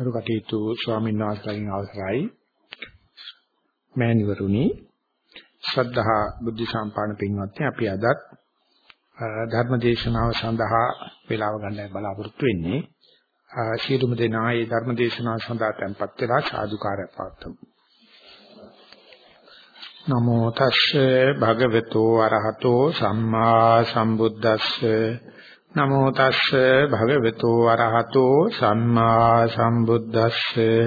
කරු කටයුතු ස්වාමීන් වහන්සේලාගෙන් අවසරයි. මෑණිවරුනි ශ්‍රද්ධා බුද්ධ සම්පාදන පින්වත්නි අපි අදත් ධර්ම දේශනාව සඳහා වේලාව ගන්න බලාපොරොත්තු වෙන්නේ. ශීලුම දෙනා ඒ ධර්ම දේශනාව සඳහා tempත් වෙලා සාදුකාරය පාත්තමු නමෝ තස්සේ භගවතු අරහතෝ සම්මා සම්බුද්දස්සේ නමෝ තස්සේ භගවතු වරහතෝ සම්මා සම්බුද්දස්සේ.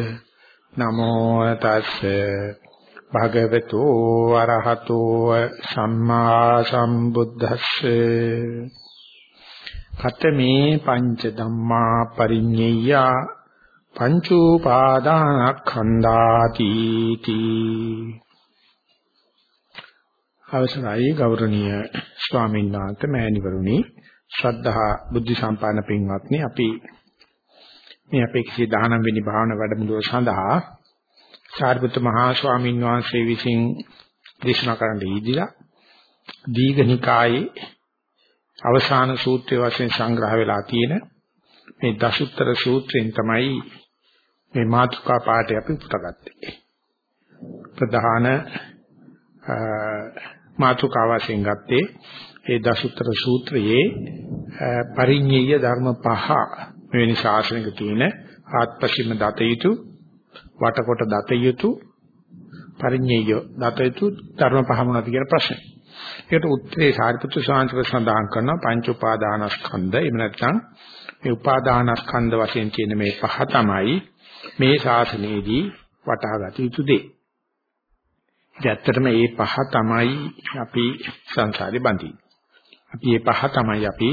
නමෝ තස්සේ භගවතු වරහතෝ සම්මා සම්බුද්දස්සේ. කතමේ පංච ධම්මා පරිඤ්ඤය පංච උපාදානස්කන්ධාති තී. අවසරයි ගෞරවනීය ස්වාමීන් වහන්සේ මෑණිවරුනි. ශ්‍රද්ධා බුද්ධ සම්පන්න පින්වත්නි අපි මේ අපේ 19 වෙනි භාවනා වැඩමුළුව සඳහා සාරිපුත්‍ර මහා ස්වාමීන් වහන්සේ විසින් දේශනා කරන්න ඉදිරිය දීඝනිකායේ අවසාන සූත්‍රය වශයෙන් සංග්‍රහ වෙලා තියෙන මේ දසුත්තර සූත්‍රයෙන් තමයි මේ මාතෘකා පාඩේ අපි පුතගත්තේ ප්‍රධාන මාතෘකාව වශයෙන් ගත්තේ. ඒ දසුත්තර සූත්‍රයේ පරිඤ්ඤය ධර්ම පහ මෙවැනි ශාසනික තියෙන ආත්පසින්ම දත යුතු වටකොට දත යුතු පරිඤ්ඤය දත යුතු ධර්ම පහ මොනවද කියන ප්‍රශ්නේ. ඒකට උත්තරේ සාරිපුත්‍ර ශාන්තිව සඳහන් කරන පංච උපාදානස්කන්ධ එහෙම නැත්නම් මේ උපාදානස්කන්ධ වශයෙන් කියන මේ පහ තමයි මේ ශාසනයේදී වටහා ගත යුතු දේ. ඇත්තටම මේ පහ තමයි අපි සංසාරේ බඳින්නේ. අපි මේ පහ තමයි අපි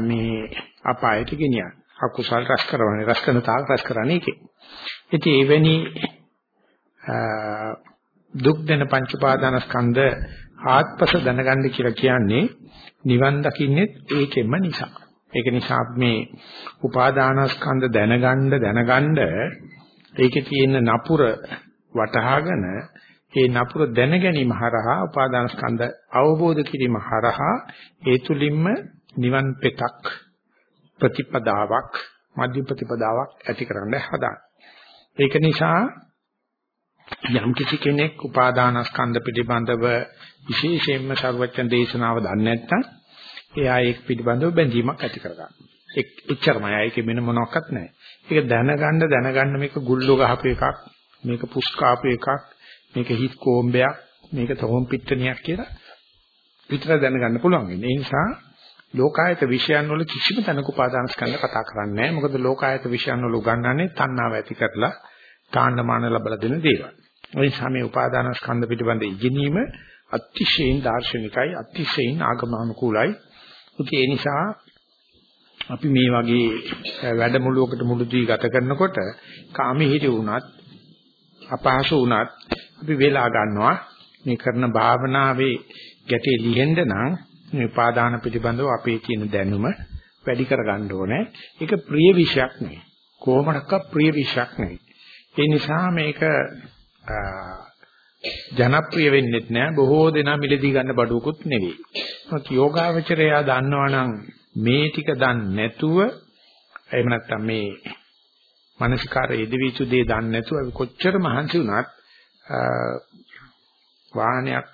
මේ අපායට ගෙනියන්නේ. අකුසල් රැස් කරවන්නේ රැස් කරන තාක් රැස් කරන්නේ ඒකේ. ඉතින් එවැනි දුක් දෙන පංච උපාදානස්කන්ධ ආත්පස දැනගන්න කියලා කියන්නේ නිවන් දකින්නේ ඒකෙම නිසා. ඒක නිසා මේ උපාදානස්කන්ධ දැනගන්න දැනගන්න ඒකේ තියෙන නපුර වටහාගෙන ඒ නපුර දැන ගැනීම හරහා උපාදාන ස්කන්ධ අවබෝධ කිරීම හරහා ඒ තුලින්ම නිවන් පෙතක් ප්‍රතිපදාවක් මධ්‍ය ප්‍රතිපදාවක් ඇති කරන්න හදා. ඒක නිසා යම් කිසි කෙනෙක් උපාදාන ස්කන්ධ පිළිබඳව විශේෂයෙන්ම ਸਰවඥ දේශනාව දන්නේ නැත්නම් එයා ඒක පිළිබඳව බැඳීමක් ඇති කරගන්නවා. එච්චරමයි. ඒකේ වෙන මොනවත් නැහැ. ඒක දැනගන්න දැනගන්න මේක ගුල්ලෝ ගහපු එකක්, මේක පුස්කාපු එකක්, මේක හිත් කෝම්බයක් මේක තොම් පිට්ටනියක් කියලා විතර දැනගන්න පුළුවන් වෙන්නේ. ඒ නිසා ලෝකායත විෂයන් වල කිසිම තැනක උපාදාන ස්කන්ධ කතා කරන්නේ නැහැ. මොකද ලෝකායත විෂයන් වල උගන්වන්නේ තණ්හාව ඇති කරලා තාණ්ඩමාන ලැබලා දෙන දේවල්. ඒ නිසා මේ උපාදාන ස්කන්ධ පිළිබඳ ඉගෙනීම අතිශයින් දාර්ශනිකයි, අතිශයින් ආගමනුකූලයි. ඒ නිසා අපි මේ වගේ වැඩමුළුවකට මුළුදී ගත කරනකොට කාමෙ හිරි වුණත් අපහසු වුණත් අපි වේලා ගන්නවා මේ කරන භාවනාවේ ගැටේ ලිහෙන්න නම් මේ උපාදාන පිළිබඳව අපේ තියෙන දැනුම වැඩි කරගන්න ඕනේ. ඒක ප්‍රිය විෂයක් නෙවෙයි. කොහොමඩක්ක ප්‍රිය විෂයක් නෙවෙයි. ඒ නිසා මේක ජනප්‍රිය වෙන්නේ නැහැ. බොහෝ දෙනා මිලදී ගන්න බඩුවකුත් නෙවෙයි. මොකද යෝගාවචරයා දන්නවනම් මේ ටික දන්නේ නැතුව එහෙම නැත්නම් මේ මානසිකාර යෙදවිචු දේ දන්නේ නැතුව අපි කොච්චර මහන්සි වුණත් වාහනයක්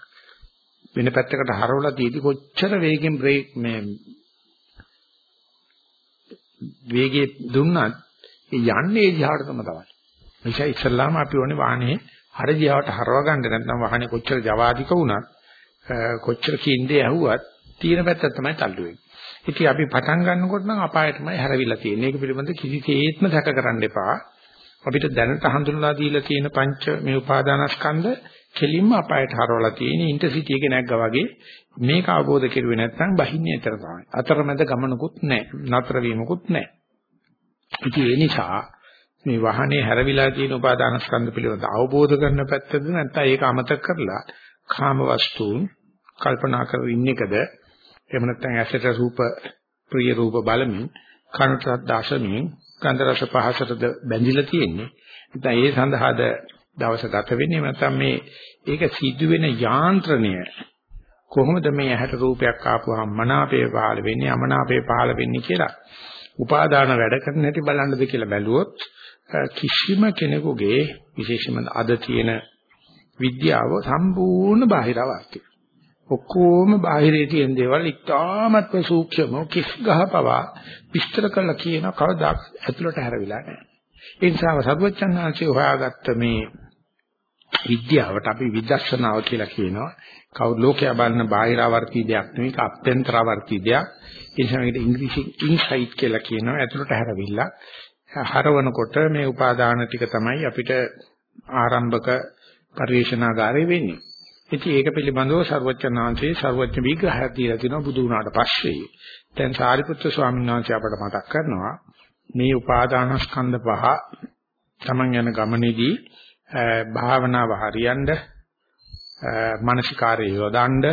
වෙන පැත්තකට හරවලා තියදී කොච්චර වේගෙන් බ්‍රේක් මේ වේගය දුන්නත් යන්නේ දිහාට තම තමයි. නිසා ඉස්සල්ලාම අපි ඕනේ වාහනේ හර දිහාට හරව ගන්න නැත්නම් වාහනේ කොච්චර ජවාදික වුණත් කොච්චර කින්දේ ඇහුවත් තියෙන පැත්ත තමයි තල්ලු වෙන්නේ. ඉතින් අපි පටන් ගන්නකොට නම් අපායටමයි හැරවිලා තියෙන්නේ. ඒක පිළිබඳ කිසිසේත්ම සැක කරන්න එපා. අපිට දැනට හඳුන්ලා දීලා තියෙන පංච මේ උපාදානස්කන්ධ කෙලින්ම අපායට හරවලා තියෙන ඉන්ටර්සිටි එකේ නැග්ගා වගේ මේක අවබෝධ කෙරුවේ නැත්නම් බහින්නේ ඊතර තමයි. අතරමැද ගමනකුත් නැහැ. නතර වීමකුත් නැහැ. ඉතින් ඒ නිසා මේ වාහනේ හැරවිලා තියෙන උපාදානස්කන්ධ පිළිබඳ අවබෝධ කරන පැත්තද නැත්නම් ඒක අමතක කරලා කාම වස්තුන් කල්පනා කරමින් ඉන්න එකද එහෙම නැත්නම් ඇසට රූප ප්‍රිය රූප බලමින් කනට දාසමින් ගන්ධ රස පහසටද බැඳිලා තියෙන්නේ. නැත්නම් ඒ සඳහාද දවස ගත වෙන්නේ නැත්නම් මේ ඒක සිදුවෙන යාන්ත්‍රණය කොහොමද මේ ඇහැට රූපයක් ආපුවාම මනාපේ පහළ වෙන්නේ අමනාපේ පහළ වෙන්නේ කියලා උපාදාන වැඩ කරන හැටි බලන්නද කියලා බැලුවොත් කිසිම කෙනෙකුගේ විශේෂයෙන්ම අද තියෙන විද්‍යාව සම්පූර්ණ බාහිරවර්ති. ඔක්කොම බාහිරේ තියෙන දේවල් ඉතාමත්ම සූක්ෂම කිස් ගහපවා විස්තර කරලා කියන කවදාක් ඇතුළට හැරවිලා නැහැ. ඒ නිසා සර්වචන්නාංශය හොයාගත්ත මේ විද්‍යාවට අපි විදර්ශනාව කියලා කියනවා. කවුරු ලෝකයා බලන බාහිරාවර්ති දෙයක් නෙවෙයි අභ්‍යන්තරාවර්ති දෙයක්. ඒ නිසා මේකට ඉංග්‍රීසියෙන් ඉන්සයිට් කියලා කියනවා. ඇතුළට හැරවිලා හරවනකොට මේ උපාදාන ටික තමයි අපිට ආරම්භක පරිශනාගාරය වෙන්නේ. ඉතින් ඒක පිළිබඳව ਸਰවඥාන්සේ ਸਰවඥ විග්‍රහයක් දීලා තිනවා බුදු වුණාට පස්සේ. දැන් සාරිපුත්‍ර ස්වාමීන් වහන්සේ අපට මතක් කරනවා මේ උපාදානස්කන්ධ පහ තමන් යන ගමනේදී භාවනාව හරියන්න මානසිකාරය යොදන්න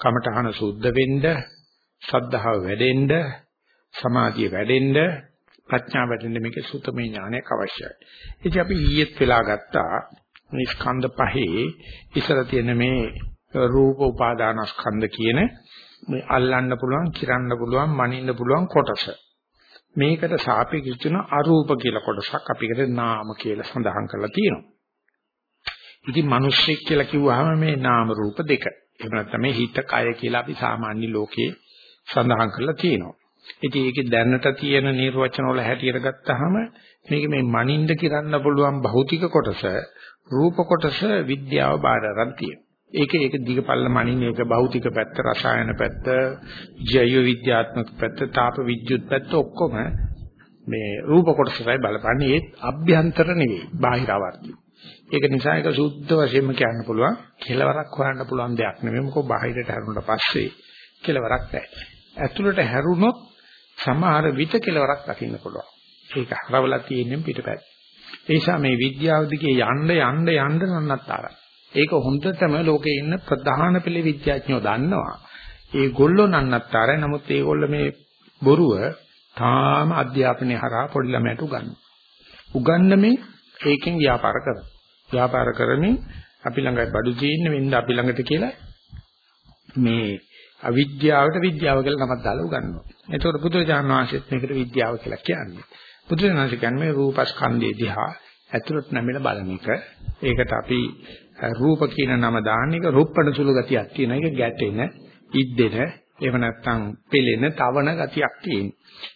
කමඨහන සුද්ධ වෙන්න සද්ධාව වැඩෙන්න සමාධිය වැඩෙන්න ප්‍රඥාව වැඩෙන්න මේකේ සුතමේ ඥානයක් අවශ්‍යයි. ඉතින් අපි ඊයේත් වෙලා ගත්තා ස්කන්ධ පහේ ඉස්සර තියෙන මේ රූප උපාදානස්කන්ධ කියන මේ අල්ලන්න පුළුවන්, කිරන්න පුළුවන්, මනින්න පුළුවන් කොටස. මේකට සාපේක්ෂ වෙන අරූප කියලා කොටසක් අපිකට නාම කියලා සඳහන් කරලා තියෙනවා. ඉතින් මිනිස්සෙක් කියලා කිව්වහම මේ නාම රූප දෙක. එහෙම නැත්නම් මේ හිත කය කියලා අපි සාමාන්‍ය ලෝකේ සඳහන් කරලා තියෙනවා. ඉතින් ඒකේ දැනට තියෙන නිර්වචන වල හැටියට ගත්තාම මේක මේ මනින්ද කිරන්න පුළුවන් භෞතික කොටස රූප කොටස විද්‍යාව බාරරන් තියෙනවා. ඒකේ ඒක දිගපල්ල මනින් ඒක භෞතික පැත්ත, රසායන පැත්ත, ජෛව විද්‍යාත්මක පැත්ත, තාප විද්‍යුත් පැත්ත ඔක්කොම මේ රූප කොටසයි බලපන්නේ ඒත් අභ්‍යන්තර නෙවෙයි, බාහිර ආවර්ති. ඒක නිසා ඒක සුද්ධ වශයෙන්ම කියන්න පුළුවන් කෙලවරක් හොයන්න පුළුවන් දෙයක් නෙමෙයි මොකද බාහිරට හැරුණාට පස්සේ කෙලවරක් නැහැ. ඇතුළට හැරුණොත් සමහර විට කෙලවරක් දකින්න පුළුවන්. ඒක හරවලා තියෙන්නේ පිටපැත්ත. ඒ නිසා මේ විද්‍යාව දිගේ යන්න යන්න යන්න නන්නතරයි. ඒක හොඳටම ලෝකේ ඉන්න ප්‍රධාන පෙළ විද්‍යාඥයෝ දන්නවා. ඒ ගොල්ලෝ නන්නතරයි. නමුත් ඒගොල්ල මේ බොරුව තාම අධ්‍යාපනයේ හරහා පොඩි ළමයට උගන්වනවා. උගන්නමින් ඒකෙන් ව්‍යාපාර කරනවා. ව්‍යාපාර කරමින් අපි ළඟයි බඩු තියෙන්නේ වෙන්න අපි ළඟට කියලා මේ අවිද්‍යාවට විද්‍යාව කියලා නමක් දාලා උගන්වනවා. එතකොට බුදුරජාණන් වහන්සේත් මේකට විද්‍යාව කියලා කියන්නේ. බුදුරජාණන් වහන්සේ කියන්නේ රූපස්කන්ධය දිහා ඇතුළට නැමෙන බලන එක. ඒකට අපි රූප කියන නම දාන්න එක රූපණ සුළු ගතියක් තියෙන එක ගැටෙන, ඉද්දෙන, එහෙම නැත්නම් පෙලෙන, තවන ගතියක් තියෙන.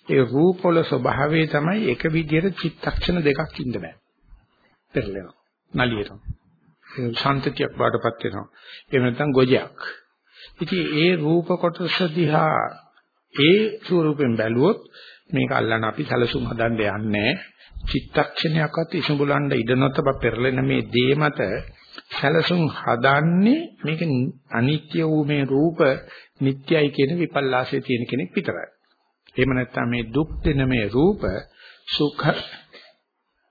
ඒ රූපවල ස්වභාවය තමයි එක විදිහට චිත්තක්ෂණ දෙකක් ඉන්න බෑ. පෙරලෙනවා. නලියනවා. ඒ ශාන්තියක් බාටපත් වෙනවා. එහෙම නැත්නම් ගොජයක්. ඉතින් ඒ රූප කොටස දිහා ඒ ස්වරූපෙන් බැලුවොත් මේක අල්ලන්න අපි සැලසුම් හදන්න යන්නේ චිත්තක්ෂණයක්වත් ඉසුඹලන්න ඉඩ නොතබ පෙරලෙන මේ දේ මත සැලසුම් හදන්නේ මේක අනිත්‍ය වූ මේ රූප නිට්ටයයි කියන විපල්ලාසයේ තියෙන කෙනෙක් විතරයි. එහෙම නැත්නම් මේ දුක් දෙන මේ රූප සුඛ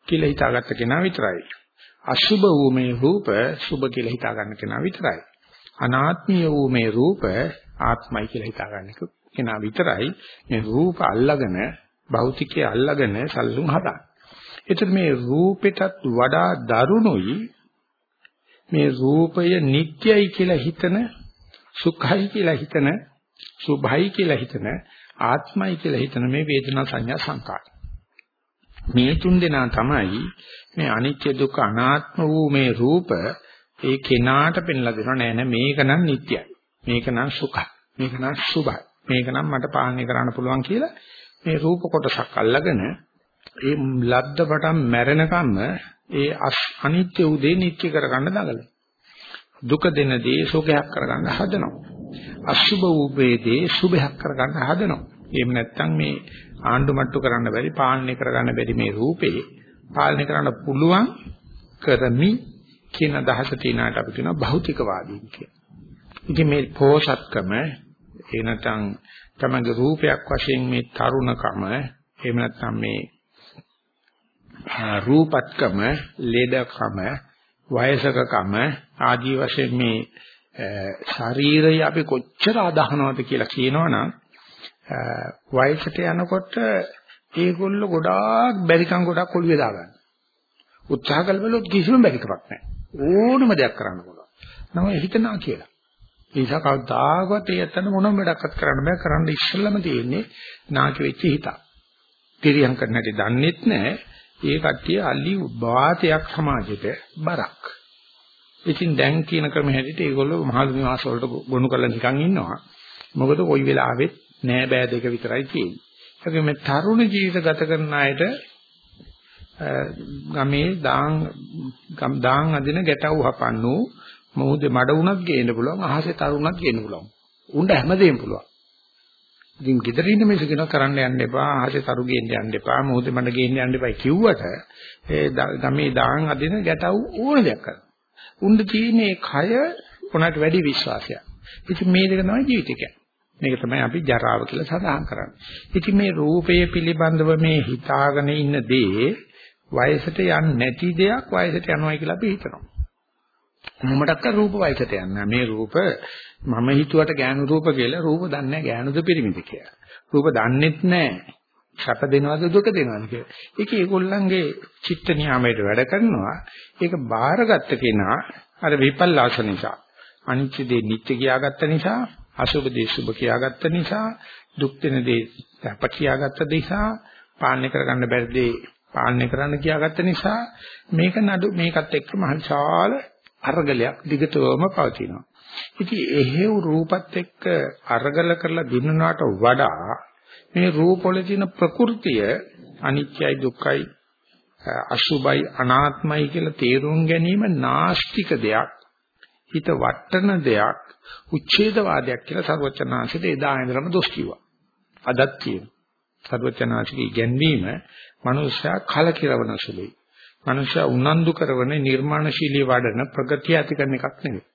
කියලා හිතාගත්ත කෙනා විතරයි. අසුභ වූ මේ රූප සුභ කියලා හිතා ගන්න කෙනා විතරයි. අනාත්මීය වූ මේ රූප ආත්මයි කියලා හිතා ගන්න කෙනා විතරයි මේ රූප අල්ලගෙන භෞතිකයේ අල්ලගෙන සල්ලුම් හදා. ඒතර මේ රූපෙටත් වඩා දරුණුයි මේ රූපය නිට්ටයයි කියලා හිතන සුඛයි කියලා හිතන සුභයි කියලා හිතන ආත්මයි කියලා හිතන මේ වේදනා සංඥා සංකාර. මේ තුන් දෙනා තමයි මේ අනිත්‍ය දුක්ඛ අනාත්ම වූ මේ රූප ඒ කෙනාට පෙන්ලා දෙනවා නෑ නෑ මේක නම් නිට්ටයයි. මේක නම් සුඛයි. මේක නම් සුභයි. මේක නම් මට පාලනය කරන්න පුළුවන් කියලා මේ රූප කොටසක් අල්ලගෙන ඒ ලද්ද පටන් මැරෙනකම්ම ඒ අනිත්‍ය උදේ නිට්ටය කරගන්න දඟලන. දුක දෙන දේ සුඛයක් කරගන්න හදනවා. අසුභ වූ වේදේ සුභයක් කරගන්න හදනවා. එහෙම නැත්නම් මේ ආණ්ඩු මට්ටු කරන්න බැරි පාලනය කරගන්න බැරි මේ රූපේ පාලනය කරන්න පුළුවන් කරමි කියන අදහස තියනාට අපි කියනවා භෞතිකවාදී කියලා. ඉතින් මේ පෝෂත්කම ඒ නැත්නම් තමගේ රූපයක් වශයෙන් මේ තරුණකම එහෙම නැත්නම් මේ රූපත්කම ලෙඩකම වයසකකම ආදී වශයෙන් මේ ශරීරය අපි කොච්චර අදහනවද කියලා කියනවනම් වයසට යනකොට ඒගොල්ලෝ ගොඩාක් බැරිකම් ගොඩක් ඔළුවේ දාගන්න. උත්සාහ කළ බලොත් කිසිම බැරිකමක් නැහැ. ඕනම දෙයක් කරන්න පුළුවන්. නම හිතනවා කියලා. ඒ නිසා කවදාකවත් ඒ ඇත්තට මොනම වැඩක්වත් කරන්න බෑ. කරන්න ඉස්සෙල්ලම තියෙන්නේ නාකි වෙච්ච හිත. තිරියම් කරන්න හැටි දන්නෙත් නැහැ. ඒ කට්ටිය අලි වාතයක් සමාජෙට බරක්. ඉතින් දැන් කියන ක්‍රම හැටියට ඒගොල්ලෝ මහලු නිවාස වලට ගොනු කරලා නිකන් ඉන්නවා. මොකද කොයි වෙලාවෙත් නෑ බෑ දෙක විතරයි තියෙන්නේ. ඒකෙ මේ තරුණ ජීවිත ගත කරන අයට ගමේ දාන් දාන් අදින ගැටව් හපන්නු මොහොතේ මඩ වුණත් ගේන්න පුළුවන් අහසේ තරුණත් ගේන්න පුළුවන්. උණ්ඩ හැමදේම පුළුවන්. ඉතින් ගෙදර ඉන්න මිනිස්සු කෙනෙක් කරන්න යන්න එපා අහසේ තරු ගේන්න යන්න එපා මොහොතේ මඩ ගේන්න යන්න එපා කිව්වට ඒ ගමේ දාන් අදින ගැටව් ඕන දෙයක් කරනවා. උණ්ඩ තියෙන්නේ කය උනට වැඩි විශ්වාසයක්. ඉතින් මේ දෙක තමයි ජීවිතය කියන්නේ. මේක තමයි අපි ජරාව කියලා සඳහන් කරන්නේ. ඉතින් මේ රූපය පිළිබඳව මේ හිතාගෙන ඉන්න දේ වයසට යන්නේ නැති දෙයක් වයසට යනවායි කියලා අපි හිතනවා. මොමඩක්ක රූප වයසට යන්නේ මේ රූප මම හිතුවට ගෑනු රූප කියලා රූප දන්නේ නැහැ ගෑනුද පිරිමිද කියලා. රූප දන්නෙත් නැහැ. සැප දෙනවද දුක දෙනවද කියලා. ඒක ඒගොල්ලන්ගේ චිත්ත නියාමයට වැඩ කරනවා. ඒක බාරගත්ත කෙනා අර විපල්ලාස නිසා අනිත්‍ය දේ නිත්‍ය කියාගත්ත නිසා අසුභ දේ සුභ කියාගත්ත නිසා දුක් දෙන දේ සැප කියාගත්ත නිසා පාලනය කරගන්න බැරි දේ පාලනය කරන්න කියාගත්ත නිසා මේක නඩු මේකත් එක්ක මහවිශාල අරගලයක් දිගටම පවතිනවා. ඉතින් එහෙව් රූපත් එක්ක අරගල කරලා දිනුනාට වඩා මේ රූපවල තියෙන ප්‍රകൃතිය අනිත්‍යයි දුක්ඛයි අසුභයි අනාත්මයි කියලා තේරුම් ගැනීම නාස්තික දෙයක් හිත වටන දෙයක් උච්ඡේදවාදයක් කියලා සර්වචනාංශයට එදා ඉඳලම දොස් කිව්වා. අදත් කියනවා. සර්වචනාංශිකී ගැන්වීම මනුෂ්‍යයා කලකිරවන සුළුයි. මනුෂ්‍යයා උනන්දු කරන නිර්මාණශීලී වඩන ප්‍රගතිය ඇති කරන එකක් නෙවෙයි.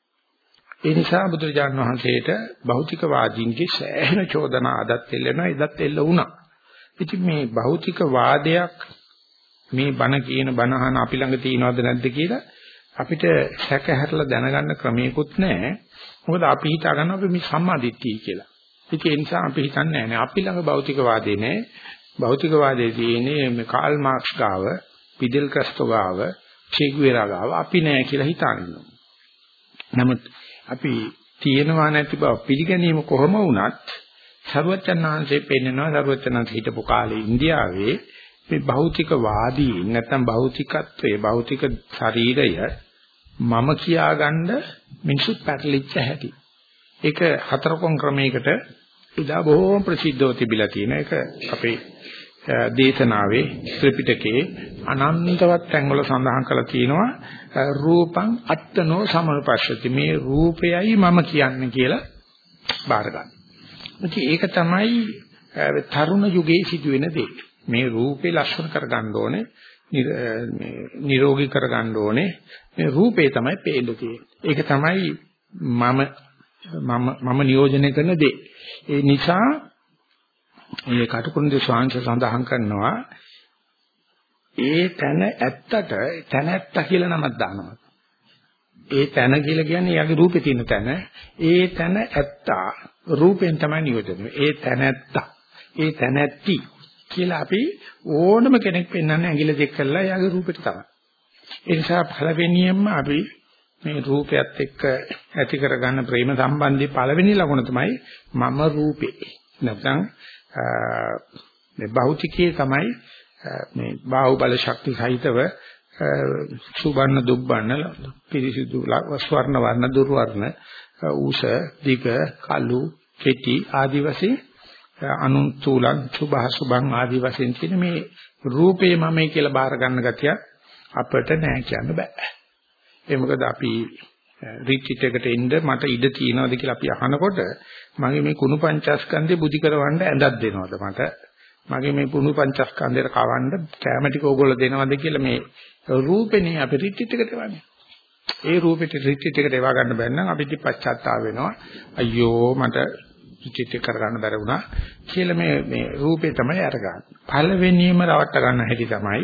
ඒ නිසා බුදුරජාණන් වහන්සේට භෞතිකවාදීන්ගේ සෑහෙන චෝදනා අදත් එල්ලෙනවා එදත් එල්ල වුණා. ඉතින් මේ භෞතික වාදයක් මේ බණ කියන බණහන අපි ළඟ තියනවද නැද්ද කියලා අපිට සැක හැරලා දැනගන්න ක්‍රමයකුත් නැහැ. මොකද අපි හිතා ගන්නවා අපි මේ සම්මාදිට්ඨිය කියලා. ඉතින් ඒ නිසා අපි හිතන්නේ නැහැ අපි ළඟ භෞතිකවාදී නැහැ. භෞතිකවාදයේ තියෙන්නේ මේ කාල් මාක්ස් ගාව, පිඩෙල් කස්ටෝ ගාව, චේගුවෙරා ගාව අපි නැහැ කියලා හිතනවා. නමුත් අපි තියෙනවා නැති බව පිළිගැනීම කොහොම වුණත් සර්වචන්නාංශේ පෙන්නනවා සර්වචන්නාංශ හිටපු කාලේ ඉන්දියාවේ මේ භෞතිකවාදී නැත්නම් භෞතිකත්වයේ භෞතික ශරීරය මම කියාගන්න මිනිසුත් පැටලිච්ච හැටි. ඒක හතරකොන් ක්‍රමයකට ඉදා බොහෝම ප්‍රසිද්ධව තිබිලා තියෙන එක අපේ දේශනාවේ ත්‍රිපිටකයේ අනන්තවත් තැන්වල සඳහන් කරලා තියෙනවා රූපං අත්තනෝ සමනුපස්සති මේ රූපයයි මම කියන්නේ කියලා බාර ගන්න. ඒක තමයි තරුණ යුගයේ සිදුවෙන දේ. මේ රූපේ ලක්ෂණ කරගන්න ඕනේ මේ නිරෝගී කරගන්න ඕනේ මේ රූපේ තමයි පේන්න තියෙන්නේ. ඒක තමයි මම මම මම නියෝජනය කරන දේ. ඒ නිසා මේ කටුකුරුන්දේ ස්වාංශ සඳහන් කරනවා ඒ තන ඇත්තට තන ඇත්ත කියලා නමක් දානවා. ඒ තන කියලා කියන්නේ යාගේ රූපේ තියෙන තන. ඒ තන ඇත්තා රූපෙන් තමයි නියෝජනය. ඒ තන ඇත්තා. ඒ තන ඇත්ටි කියලා අපි ඕනම කෙනෙක් පෙන්වන්නේ ඇඟිලි දෙක කරලා යාගේ රූපෙට තමයි. ඒ නිසා පළවෙනියෙන්ම අපි මේ රූපයත් එක්ක ඇති කරගන්න ප්‍රේම සම්බන්ධي පළවෙනි ලකුණ තමයි මම රූපේ. නැත්නම් මේ භෞතිකයේ තමයි මේ බාහුබල ශක්ති සහිතව සුබන්න දුබ්බන්න පිරිසිදු ස්වර්ණ වර්ණ දුර්වර්ණ ඌස දිග කළු කෙටි ආදි වශයෙන් අනුන්තුලං සුභ සුභං ආදි වශයෙන් කියන මේ රූපේ මමයි කියලා බාර ගන්න ගතිය අපිට නෑ කියන්න බෑ. ඒ මොකද අපි රිට්‍රීට් එකට එන්න මට ඉඩ තියනවාද කියලා අපි අහනකොට මගේ මේ කුණු පංචස්කන්ධේ බුද්ධි කරවන්න ඇඳක් දෙනවද මට? මගේ මේ කුණු පංචස්කන්ධයට කවන්න කැම ටික ඕගොල්ලෝ දෙනවද කියලා මේ රූපෙනේ අපි රිට්‍රීට් එකට එවන්නේ ඒ රූපෙට රිට්‍රීට් එකට එවා ගන්න බැන්නම් අපිට පශ්චාත්තාප වෙනවා. අයියෝ මට රිට්‍රීට් එක කරගන්න බැරි වුණා කියලා මේ මේ රූපේ තමයි අරගන්නේ. පළවෙනියම රවට්ට ගන්න හැටි තමයි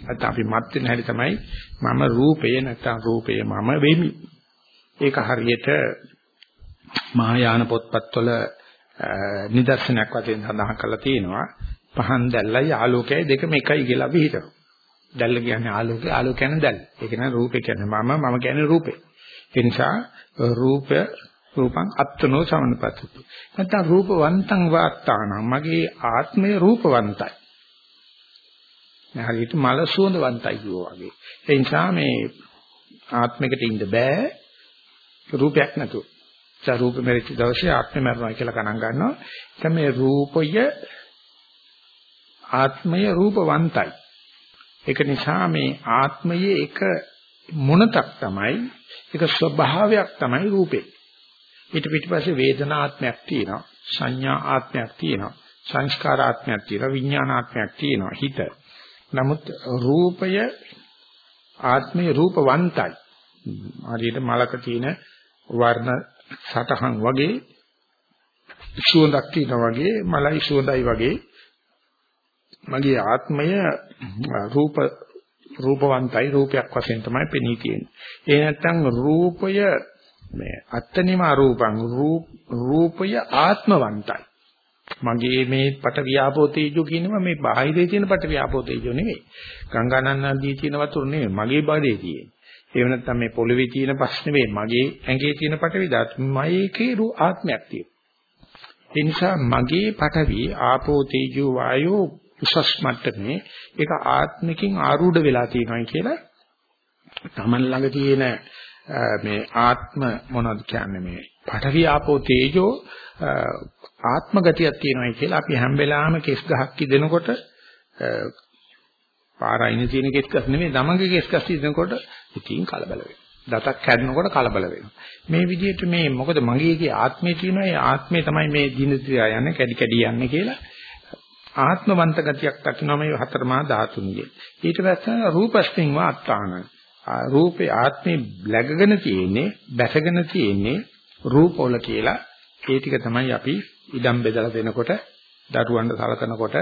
නැත්නම් අපි මත් වෙන හැටි තමයි මම රූපය නැත්නම් රූපය මම වෙමි. ඒක හරියට මහායාන පොත්පත්වල නිදර්ශනයක් වශයෙන් සඳහන් කරලා තියෙනවා පහන් දැල්ලයි ආලෝකයයි දෙකම එකයි කියලා අපි හිතනවා. දැල්ල කියන්නේ ආලෝකය ආලෝක කියන්නේ දැල්ල. ඒක නේ රූපේ කියන්නේ මම මම කියන්නේ රූපේ. ඒ නිසා රූපය රූපං අත්නෝ සමනපත්ති. නැත්නම් රූපවන්තං වාත්තාන මගේ ආත්මය රූපවන්තයි. හරියට මල සුවඳවන්තයි කියෝ වගේ. ඒ නිසා මේ ආත්මයකට ඉන්න බෑ රූපයක් නැතුව. ඒ රූපෙ මෙරිච්ච දවසේ ආත්මෙ මරනවා කියලා ගණන් ගන්නවා. ඒක මේ රූපය ආත්මය රූපවන්තයි. ඒක නිසා මේ ආත්මයේ එක මොනතක් තමයි ඒක ස්වභාවයක් තමයි රූපේ. ඊට පිටිපස්සේ වේදනාත්මයක් තියෙනවා සංඥා ආත්මයක් තියෙනවා සංස්කාර ආත්මයක් තියෙනවා විඥාන ආත්මයක් තියෙනවා හිත. නමුත් රූපය ආත්මයේ රූපවන්තයි. හරියට මලක තියෙන වර්ණ සටහන් වගේ සුවඳක් තියෙනවා වගේ මලයි සුවඳයි වගේ මගේ ආත්මය රූප රූපවන්තයි රූපයක් වශයෙන් තමයි පෙනී තියෙන්නේ. ඒ නැත්තම් රූපය මේ අත්තනිමා රූපං රූපය ආත්මවන්තයි. මගේ මේ පට වියාපෝ තේජෝ කියනවා මේ බාහිරේ තියෙන පට වියාපෝ තේජෝ නෙවෙයි. ගංගානන්නාදී තියෙන වතුර නෙවෙයි මගේ බඩේ තියෙන්නේ. එහෙම නැත්නම් මේ පොළවේ තියෙන පස් නෙවෙයි මගේ ඇඟේ තියෙන පටවි ධාතු මයේකේ රු ආත්මයක් තියෙනවා. ඒ නිසා මගේ පටවි ආපෝ තේජෝ වායෝ උසස් මට්ටමේ ඒක ආත්මිකින් ආරූඪ වෙලා තියෙනවා කියලා තමන් ළඟ තියෙන මේ ආත්ම මොනවද කියන්නේ මේ පඨවි ආපෝ තේජෝ ආත්ම ගතියක් තියෙනවායි කියලා අපි හැම වෙලාවෙම කෙස් ගහක් කිදෙනකොට පාරයින තියෙන කෙස් ගස් නෙමෙයි තමන්ගේ කෙස් ගස් කිදෙනකොට ඉතින් කලබල වෙනවා. දතක් කැඩෙනකොට කලබල වෙනවා. මේ විදිහට මේ මොකද මගේගේ ආත්මය තියෙනවා ඒ ආත්මය තමයි මේ දිනදියා යන්නේ කැඩි කැඩි යන්නේ කියලා ආත්මවන්ත ගතියක් දක්වනවා මේ හතරමා ධාතුන්ගේ. ඊට පස්සේ රූපස්මින් වාත්තාන. රූපේ ආත්මේ läගගෙන තියෙන්නේ, බැසගෙන තියෙන්නේ රූපවල කියලා. ඒ ටික තමයි අපි ඉඩම් බෙදලා දෙනකොට, දරුවන්ට සලකනකොට,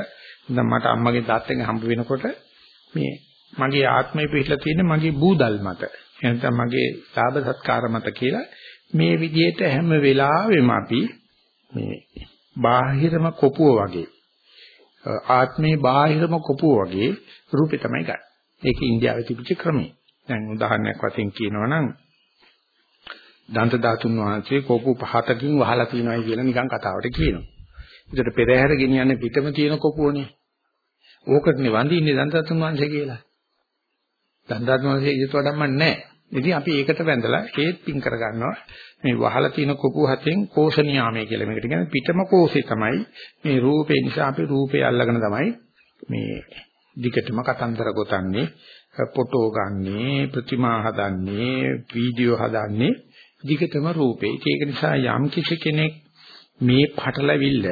දැන් මට අම්මගේ තාත්තගෙන් හම්බ වෙනකොට මේ මගේ ආත්මය පිටලා තියෙන්නේ මගේ බූදල් මත. එහෙනම් මගේ ලාභ සත්කාර මත කියලා මේ විදිහට හැම වෙලාවෙම අපි මේ බාහිරම කොපුව වගේ ආත්මේ බාහිරම කොපුව වගේ රූපේ තමයි ගන්න. ඒක ඉන්දියාවේ තිබිච්ච ක්‍රමය. දැන් උදාහරණයක් වශයෙන් කියනවා නම් දන්ත ධාතුන් වහන්සේ කොපු පහතකින් වහලා තිනවයි කියලා නිකන් කතාවට කියනවා. ඒකට පෙරහැර ගෙනියන්නේ පිටම තියෙන කොපුවනේ. ඕකටනේ වඳින්නේ දන්ත ධාතුන් වහන්සේ කියලා. දන්ත ධාතුන් වහන්සේ ඊට වඩාම නැහැ. ඉතින් අපි ඒකට වැඳලා ඒත් පින් කරගන්නවා. මේ වහලා තියෙන කොපු හතෙන් කෝෂණියාමය කියලා මේකට කියන්නේ පිටම කෝෂේ තමයි මේ රූපේ නිසා අපි රූපේ අල්ලගෙන තමයි මේ දිගටම කතන්දර ගොතන්නේ ෆොටෝ ගන්නේ ප්‍රතිමා හදන්නේ වීඩියෝ හදන්නේ දිගටම රූපේ. ඒක නිසා යම් කිසි කෙනෙක් මේ පටලවිල්ල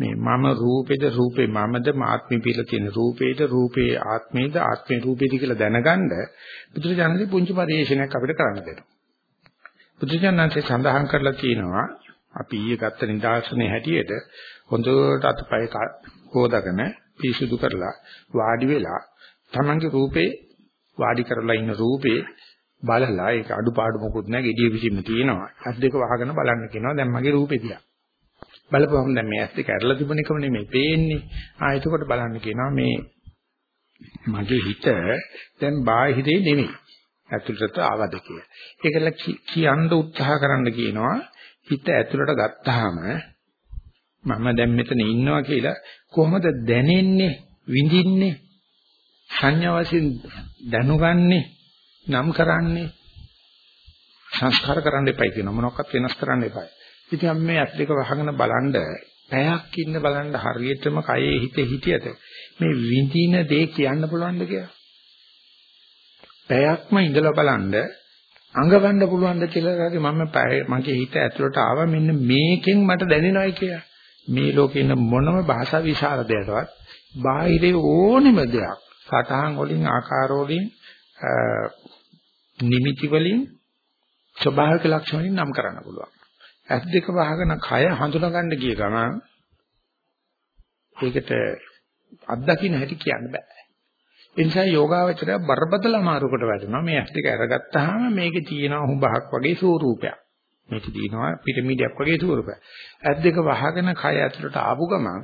මේ මම රූපේද රූපේ මමද මාත්මි පිළ තියෙන රූපේද රූපේ ආත්මේද ආත්මේ රූපේද කියලා දැනගන්න බුදුරජාණන්ගේ පුංචි පරිශ්‍රණයක් අපිට කරන්න දෙනවා. බුදුරජාණන්සේ සඳහන් කරලා තියෙනවා අපි ඊයේ ගත්ත නිදාසනේ හැටියට හොඳට අතපය හොදාගෙන පිරිසුදු කරලා වාඩි වෙලා තමන්ගේ රූපේ වාඩි කරලා ඉන්න රූපේ බලලා ඒක අඩුපාඩු මොකුත් නැහැ gediya විසින්ම තියෙනවා. අත් දෙක වහගෙන බලන්න කියනවා දැන් මගේ රූපේ දිහා. බලපුවම දැන් මේ ඇස් දෙක ඇරලා තිබුණ එකම නෙමෙයි පේන්නේ. ආ එතකොට බලන්න කියනවා මේ මගේ හිත දැන් බාහිරේ නෙමෙයි. ඇතුළට ආවද කියලා. ඒකල කියන්න උත්සාහ කරන්න කියනවා හිත ඇතුළට ගත්තාම මම දැන් මෙතන ඉන්නවා කියලා කොහොමද දැනෙන්නේ විඳින්නේ සංඥා වශයෙන් දැනුගන්නේ නම් කරන්නේ සංස්කාර කරන්න එපයි කියන මොනක්වත් වෙනස් කරන්න එපයි. ඉතින් අපි මේ ඇස් දෙක වහගෙන බලනද පැයක් ඉන්න බලන්න හරියටම කයේ හිතේ හිටියද මේ විඳින දේ කියන්න පුළුවන්ද කියලා? පැයක්ම ඉඳලා බලන්න අඟවන්න පුළුවන්ද කියලා හරි මම මගේ හිත ඇතුළට ආවා මෙන්න මේකෙන් මට දැනෙනවයි කියලා. මේ ලෝකේ ඉන්න මොනම භාෂා විශාරදයටවත් බාහිරේ ඕනෙම දෙයක් සටහන් වලින් ආකාර වලින් නිමිති වලින් ස්වභාවික ලක්ෂණ වලින් නම් කරන්න පුළුවන්. ඇස් දෙක වහගෙන කය හඳුනා ගන්න ගිය ගමන් ඒකට අත්දකින්න හැටි කියන්න බෑ. ඒ නිසා යෝගාවචරය බරපතල අමාරුකට වැටෙනවා. මේ ඇස් දෙක අරගත්තාම මේකේ තියෙනවා හුඹහක් වගේ ස්වරූපයක්. මේකේ තියෙනවා පිරමීඩයක් වගේ ස්වරූපයක්. ඇස් දෙක වහගෙන කය ඇතුළට ආපු ගමන්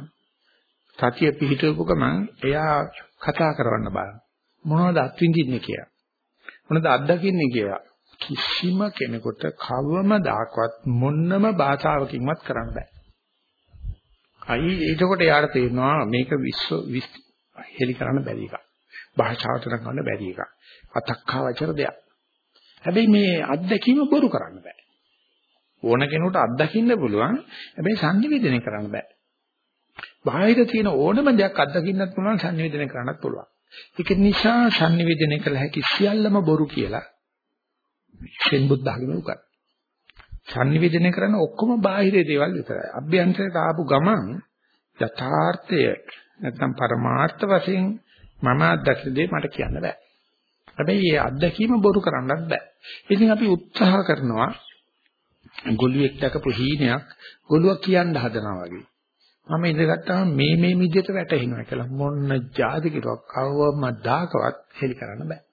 සතිය පිහිටවපු ගමන් එයා කතා කරවන්න බලන. මොනවද අත්විඳින්නේ කියලා. මොනවද අත්දකින්නේ කියලා. කිසිම කෙනෙකුට කවමදාකවත් මොන්නම භාෂාවකින්වත් කරන්න බෑ. අයි එතකොට යාට තේරෙනවා මේක විශ්ව හෙලි කරන්න බැරි එකක්. භාෂාවට ගන්න බැරි එකක්. අතක්කාවචර දෙයක්. හැබැයි මේ අත්දැකීම බොරු කරන්න බෑ. ඕන කෙනෙකුට අත්දකින්න පුළුවන්. හැබැයි සංනිවේදනය කරන්න බෑ. බාහිර තියෙන ඕනම දෙයක් අත්දකින්නත් පුළුවන් සංනිවේදනය කරන්නත් පුළුවන්. ඒක නිසා සංනිවේදනය කළ හැකි සියල්ලම බොරු කියලා සෙන් බුද්ධ ආගම උගන්වනවා. සංනිවේදනය කරන ඔක්කොම බාහිර දේවල් විතරයි. අභ්‍යන්තරයට ආපු ගමන් යථාර්ථය නැත්නම් පරමාර්ථ වශයෙන් මම අත්දැකලා දෙය මට කියන්න බෑ. හැබැයි මේ අත්දැකීම බොරු කරන්නත් බෑ. ඉතින් අපි උත්සාහ කරනවා ගොළුෙක් දැකපු හීනයක් ගොළුවක් කියන්න හදනවා වගේ. මම ඉඳගත්තාම මේ මේ විදිහට වැටෙනවා කියලා මොන්න જાති කිරුවක් කවවම දාකවත් හෙලි කරන්න බෑ.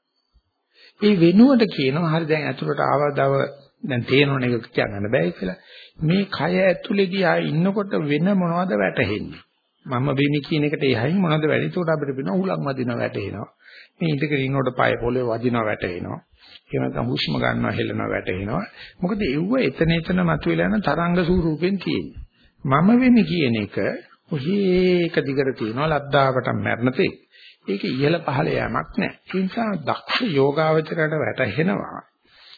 ඒ වෙනුවට කියනවා හරි දැන් ඇතුළට ආවදව දැන් තේරෙනවනේ ඒක කියන්න බෑ කියලා. මේ කය ඇතුළේදී ආ ඉන්නකොට වෙන මොනවද වැටෙන්නේ? මම වෙමි කියන එකට එහයින් මොනවද වැඩි? ඒකට අපිට වෙනවා උලක් වදිනවා වැටෙනවා. මේ ඉඳගෙන ඉන්නකොට පය පොළවේ වදිනවා වැටෙනවා. එහෙම නැත්නම් හුස්ම ගන්නවා හෙලනවා වැටෙනවා. මොකද ඒව එතන එතන මතුවලා යන තරංග ස්වරූපෙන් තියෙන්නේ. මම වෙමි කියන එක ඔහේ එක දිගට තියෙනවා ලද්දාවට මැරෙන තේ. ඒක ඉහළ පහළ යamak නැහැ. ඒ නිසා දක්ෂ යෝගාවචරයට වැටහෙනවා.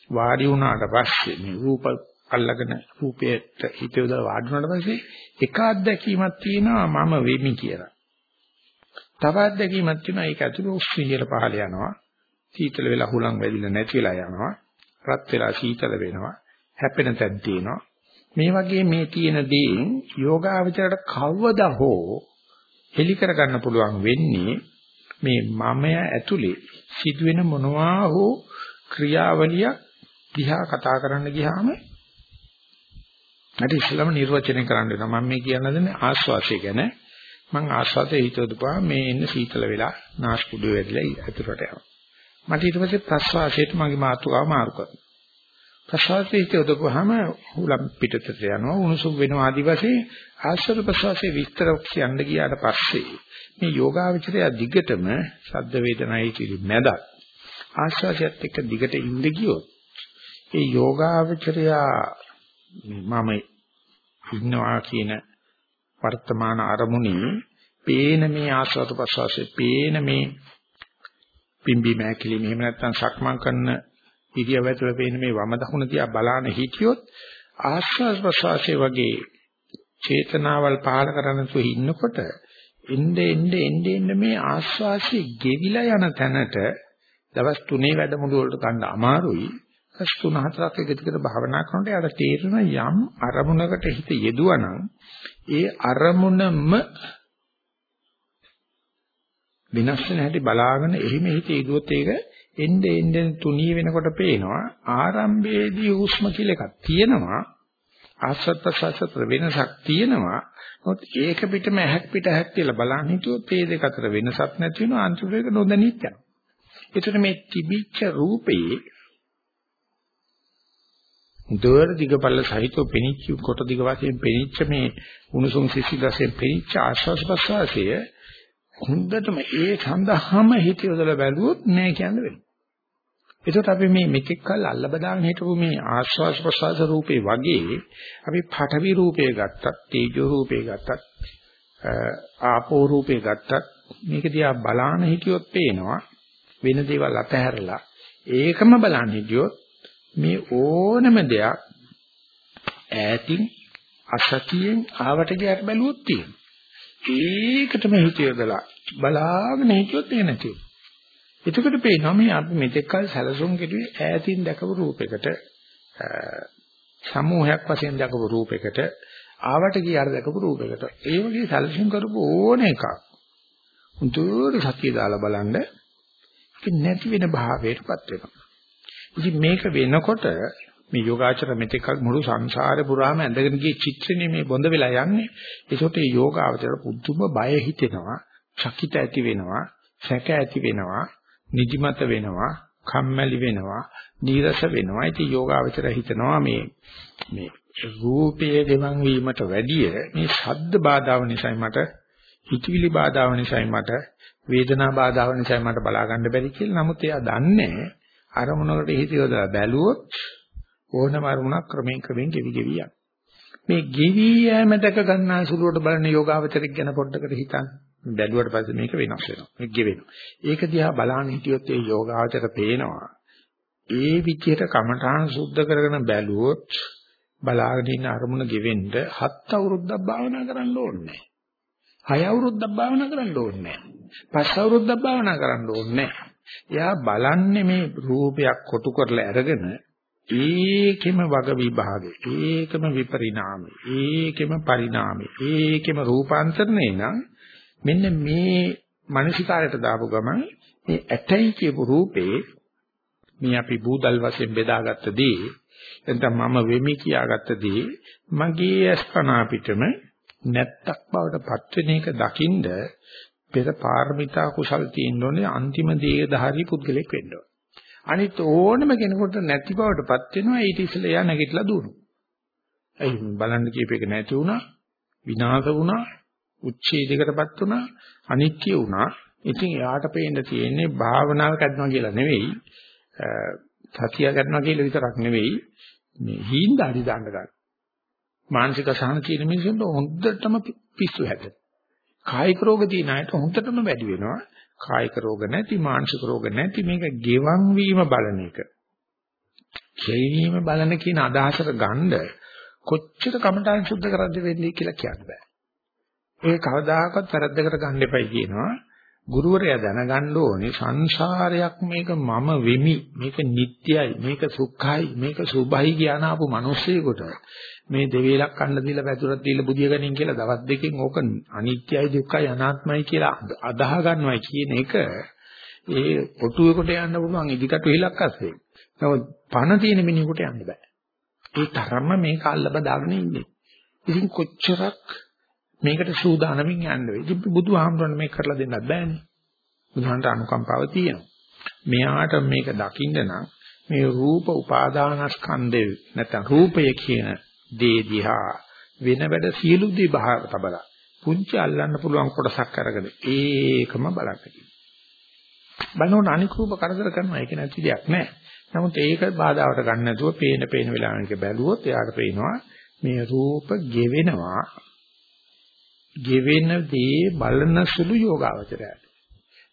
වාඩි වුණාට පස්සේ මේ රූප අල්ලගෙන රූපයට හිත යොදලා වාඩි වුණාට පස්සේ එක අත්දැකීමක් තියෙනවා මම වෙමි කියලා. තව අත්දැකීමක් තියෙනවා ඒක ඇතුළේ උස්සියල පහළ යනවා. සීතල වෙලා හුලං වැදිලා නැති වෙලා යනවා. රත් වෙලා සීතල වෙනවා. හැපෙන තැන් තියෙනවා. මේ වගේ මේ තියෙන දේෙන් යෝගාවචරයට කවදා හෝ හෙලි කරගන්න පුළුවන් වෙන්නේ මේ මමය ඇතුලේ සිදුවෙන මොනවා හෝ ක්‍රියාවලියක් දිහා කතා කරන්න ගියාම මට ඉස්සලම නිර්වචනය කරන්න වෙනවා. මම මේ කියන්න දෙන්නේ ආස්වාසය ගැන. මම ආස්වාදයේ හිතවදුපා මේ එන්න සීතල වෙලා නාස්පුඩු වෙදලා ඇතුළට යනවා. මට ඊට පස්සේ ප්‍රස්වාසයට මගේ මාතෘකාව මාරු කරනවා. ප්‍රසවාසයේ හිතවදුපාම උලම් පිටතට යනවා. උණුසුම් වෙනවා ආදි වශයෙන් ආශ්‍රද ප්‍රසවාසයේ විස්තර කියන්න ගියාට පස්සේ මේ යෝගාවචරය දිගටම ශබ්ද වේදනයි කිලි මැදත් ආශ්වාසයත් එක්ක දිගට ඉඳ ගියොත් ඒ යෝගාවචරය මම ඉන්නවා කියන වර්තමාන අරමුණේ පේන මේ ආස්වාද ප්‍රසවාසයේ පේන මේ පිම්බි මෑකිලි මෙහෙම නැත්නම් සක්මන් කරන ඉරියව් ඇතුළේ පේන මේ වම දකුණ තියා බලාන හිටියොත් ආස්වාද ප්‍රසවාසයේ වගේ චේතනාවල් පහල කරන තු ඉන්නකොට එnde ende ende ende මේ ආස්වාසිය ගෙවිලා යන තැනට දවස් 3 වැඩමුළු වලට ගන්න අමාරුයි. දවස් 3 4ක් එක දිගට භාවනා කරනකොට යාට තේරෙන යම් අරමුණකට හිත යෙදුවනම් ඒ අරමුණම විනාශ වෙන හැටි බලාගෙන එහිම හිත යෙදුවොත් ඒක එnde ende තුනී වෙනකොට පේනවා ආරම්භයේදී හුස්ම කියලා එකක් තියෙනවා. ආසත් සසතර වෙනසක් තියෙනවා. නමුත් ඒක පිටම ඇහක් පිට ඇහක් කියලා බලන්න හිතුවොත් මේ දෙක අතර වෙනසක් නැති වෙනවා. අන්තිමට ඒක නොදැනීත් යනවා ඒතර මේ තිබිච්ච රූපේ දොර දිගපල්ල සහිතව පෙනිච්ච කොට දිග වශයෙන් පෙනිච්ච මේ උණුසුම් සිසිල් වශයෙන් පෙනිච්ච ආශ්වාස ප්‍රශ්වාසය හොඳටම ඒ සඳහාම හිත යොදලා බැලුවොත් නෑ කියන්න වෙනවා. ඒකට අපි මේ මෙතෙක් කල් අල්ල බදාගෙන හිටපු මේ ආශ්වාස ප්‍රශ්වාස රූපේ වගේ අපි පඨවි රූපේ ගත්තත් තේජෝ රූපේ ගත්තත් ආපෝ රූපේ ගත්තත් මේක දිහා බලාන හිටියොත් පේනවා වෙන දේවල් අතහැරලා ඒකම බලන්න හිටියොත් මේ ඕනම දෙයක් ඈතින් අසතියෙන් ආවට ගියට බැලුවොත් තියෙනවා. ඒකටම හිත යොදලා බලාගෙන හිටියොත් ඒක නැති වෙනවා. එතකොට පේනවා මේ අපි මෙතෙක් කල සැලසුම් කෙරුවේ ඈතින් දැකපු රූපයකට සමූහයක් වශයෙන් දැකපු රූපයකට ආවට ගියාට දැකපු රූපයකට ඒ වගේ සැලසුම් කරපු ඕන එකක්. උන්ට සතිය දාලා බලන්න නැති වෙන භාවයටපත් වෙනවා. ඉතින් මේක වෙනකොට මේ යෝගාචර මෙතෙක් මුළු සංසාරේ පුරාම ඇඳගෙන ගිය චිත්‍රනේ මේ බොඳ වෙලා යන්නේ. ඒකට මේ යෝගාචර පුදුම බය හිතෙනවා, චකිත ඇති වෙනවා, සැක ඇති වෙනවා, නිදිමත වෙනවා, කම්මැලි වෙනවා, නීරස වෙනවා. ඉතින් යෝගාචර හිතනවා මේ මේ රූපයේ දෙමන් වීමට වැඩිය මේ ශබ්ද බාධාව නිසායි මට හිතවිලි බාධාව නිසායි මට වේදනා බාධාව නිසායි මට බලා ගන්න බැරි කියලා. නමුත් එයා දන්නේ අරමුණකට හිත යොදලා බැලුවොත් ඕනම අරමුණක් ක්‍රමයෙන් ක්‍රමයෙන් ගෙවි ගෙවි යන. මේ ගෙවි යෑම දැක ගන්නා සුළුවට බලන යෝගාවචරික ගැන පොඩ්ඩකට හිතන්න. බැලුවට පස්සේ මේක වෙනස් වෙනවා. මේක ගෙවෙනවා. ඒක දිහා බලන්න හිටියොත් ඒ යෝගාචර පේනවා. ඒ විදිහට කමඨාන සුද්ධ කරගෙන බැලුවොත් බලාගෙන ඉන්න අරමුණ ගෙවෙන්න හත් අවුරුද්දක් භාවනා කරන්න ඕනේ හය අවුරුද්දක් භාවනා කරන්න ඕනේ පස් අවුරුද්දක් භාවනා කරන්න ඕනේ එයා බලන්නේ මේ රූපයක් කොටු කරලා අරගෙන ඒකෙම වග විභාගෙ ඒකම විපරිණාමය ඒකෙම පරිණාමය ඒකෙම රූපාන්තරණය නම් මෙන්න මේ මානසිකාරයට දාපු ගමන් මේ ඇතයි කියපු රූපේ මේ අපි බූදල් වශයෙන් බෙදාගත්ත දේ එතන මම වෙමි කියාගත්ත දේ මගේ අස්පනා පිටම නැත්තක් බවට පත් වෙන එක දකින්ද පෙර පාරමිතා කුසල් තියෙනෝනේ අන්තිම දේහධාරී පුද්ගලෙක් වෙන්න ඕන. අනිත් ඕනම කෙනෙකුට නැති බවට පත් වෙනවා ඊට ඉස්සෙල්ලා එයා නැගිටලා දුවනවා. ඒ බලන්න කියප එක නැති වුණා, විනාශ වුණා, උච්ඡේදයකටපත් වුණා, අනිත්‍ය වුණා. ඉතින් එයාට පේන්න තියෙන්නේ භාවනාව කඩනවා කියලා නෙවෙයි සතිය ගන්නවා කියලා විතරක් නෙවෙයි මේ හීන්දාඩි දාන්න ගන්න. මානසික සහන කියන මිනිස්සුන්ට හොඳටම පිස්සු හැදෙන. කායික රෝග තියෙන අයට හොඳටම වැඩි වෙනවා. කායික රෝග නැති මානසික රෝග නැති මේක ගෙවන් වීම බලන එක. ක්ෂේණීම බලන කියන අදහසට ගන්න කොච්චර කමඨාන් සුද්ධ කරද්ද වෙන්නේ කියලා කියන්න බෑ. ඒ කවදාකවත් වැරද්දකට ගන්න එපයි කියනවා. ගුරුවරයා දැනගන්න ඕනේ සංසාරයක් මේක මම වෙමි මේක නිට්ටයයි මේක සුඛයි මේක සුභයි කියන ආපු මිනිස්සෙකුට මේ දෙවේලක් කන්න දීලා පැතුරක් දීලා බුදිය ගනින් කියලා දවස් දෙකෙන් ඕක අනිත්‍යයි දුක්ඛයි අනාත්මයි කියලා අදාහ ගන්නවයි කියන එක ඒ ඔටුවේකට යන්න පුළුවන් ඉදිකට විලක් අස්සේ. නමුත් පණ තියෙන මිනිහෙකුට යන්න බෑ. ඒ තරම්ම මේක අල්ල බදාගෙන ඉන්නේ. ඉතින් කොච්චරක් මේකට සූදානමින් යන්න වෙයි. ඉතින් බුදුහාමුදුරනේ මේක කරලා දෙන්නත් බෑනේ. බුදුහන්ට අනුකම්පාව තියෙනවා. මෙයාට මේක දකින්න නම් මේ රූප උපාදානස්කන්ධය නැත්නම් රූපය කියන දේ දිහා වෙන වැඩ සියලු දේ බහර තබලා පුංචි අල්ලන්න පුළුවන් කොටසක් අරගෙන ඒකම බලන්න කියනවා. බලනකොට අනික් රූප කරදර කරනවා ඒක නැති දෙයක් නෑ. නමුත් ඒක බාධාවට ගන්න නැතුව පේන පේන වෙලාවක බැලුවොත් එයාට පේනවා මේ රූප ගෙවෙනවා ගෙවෙන දේ බලන සුළු යෝගාවචරයට.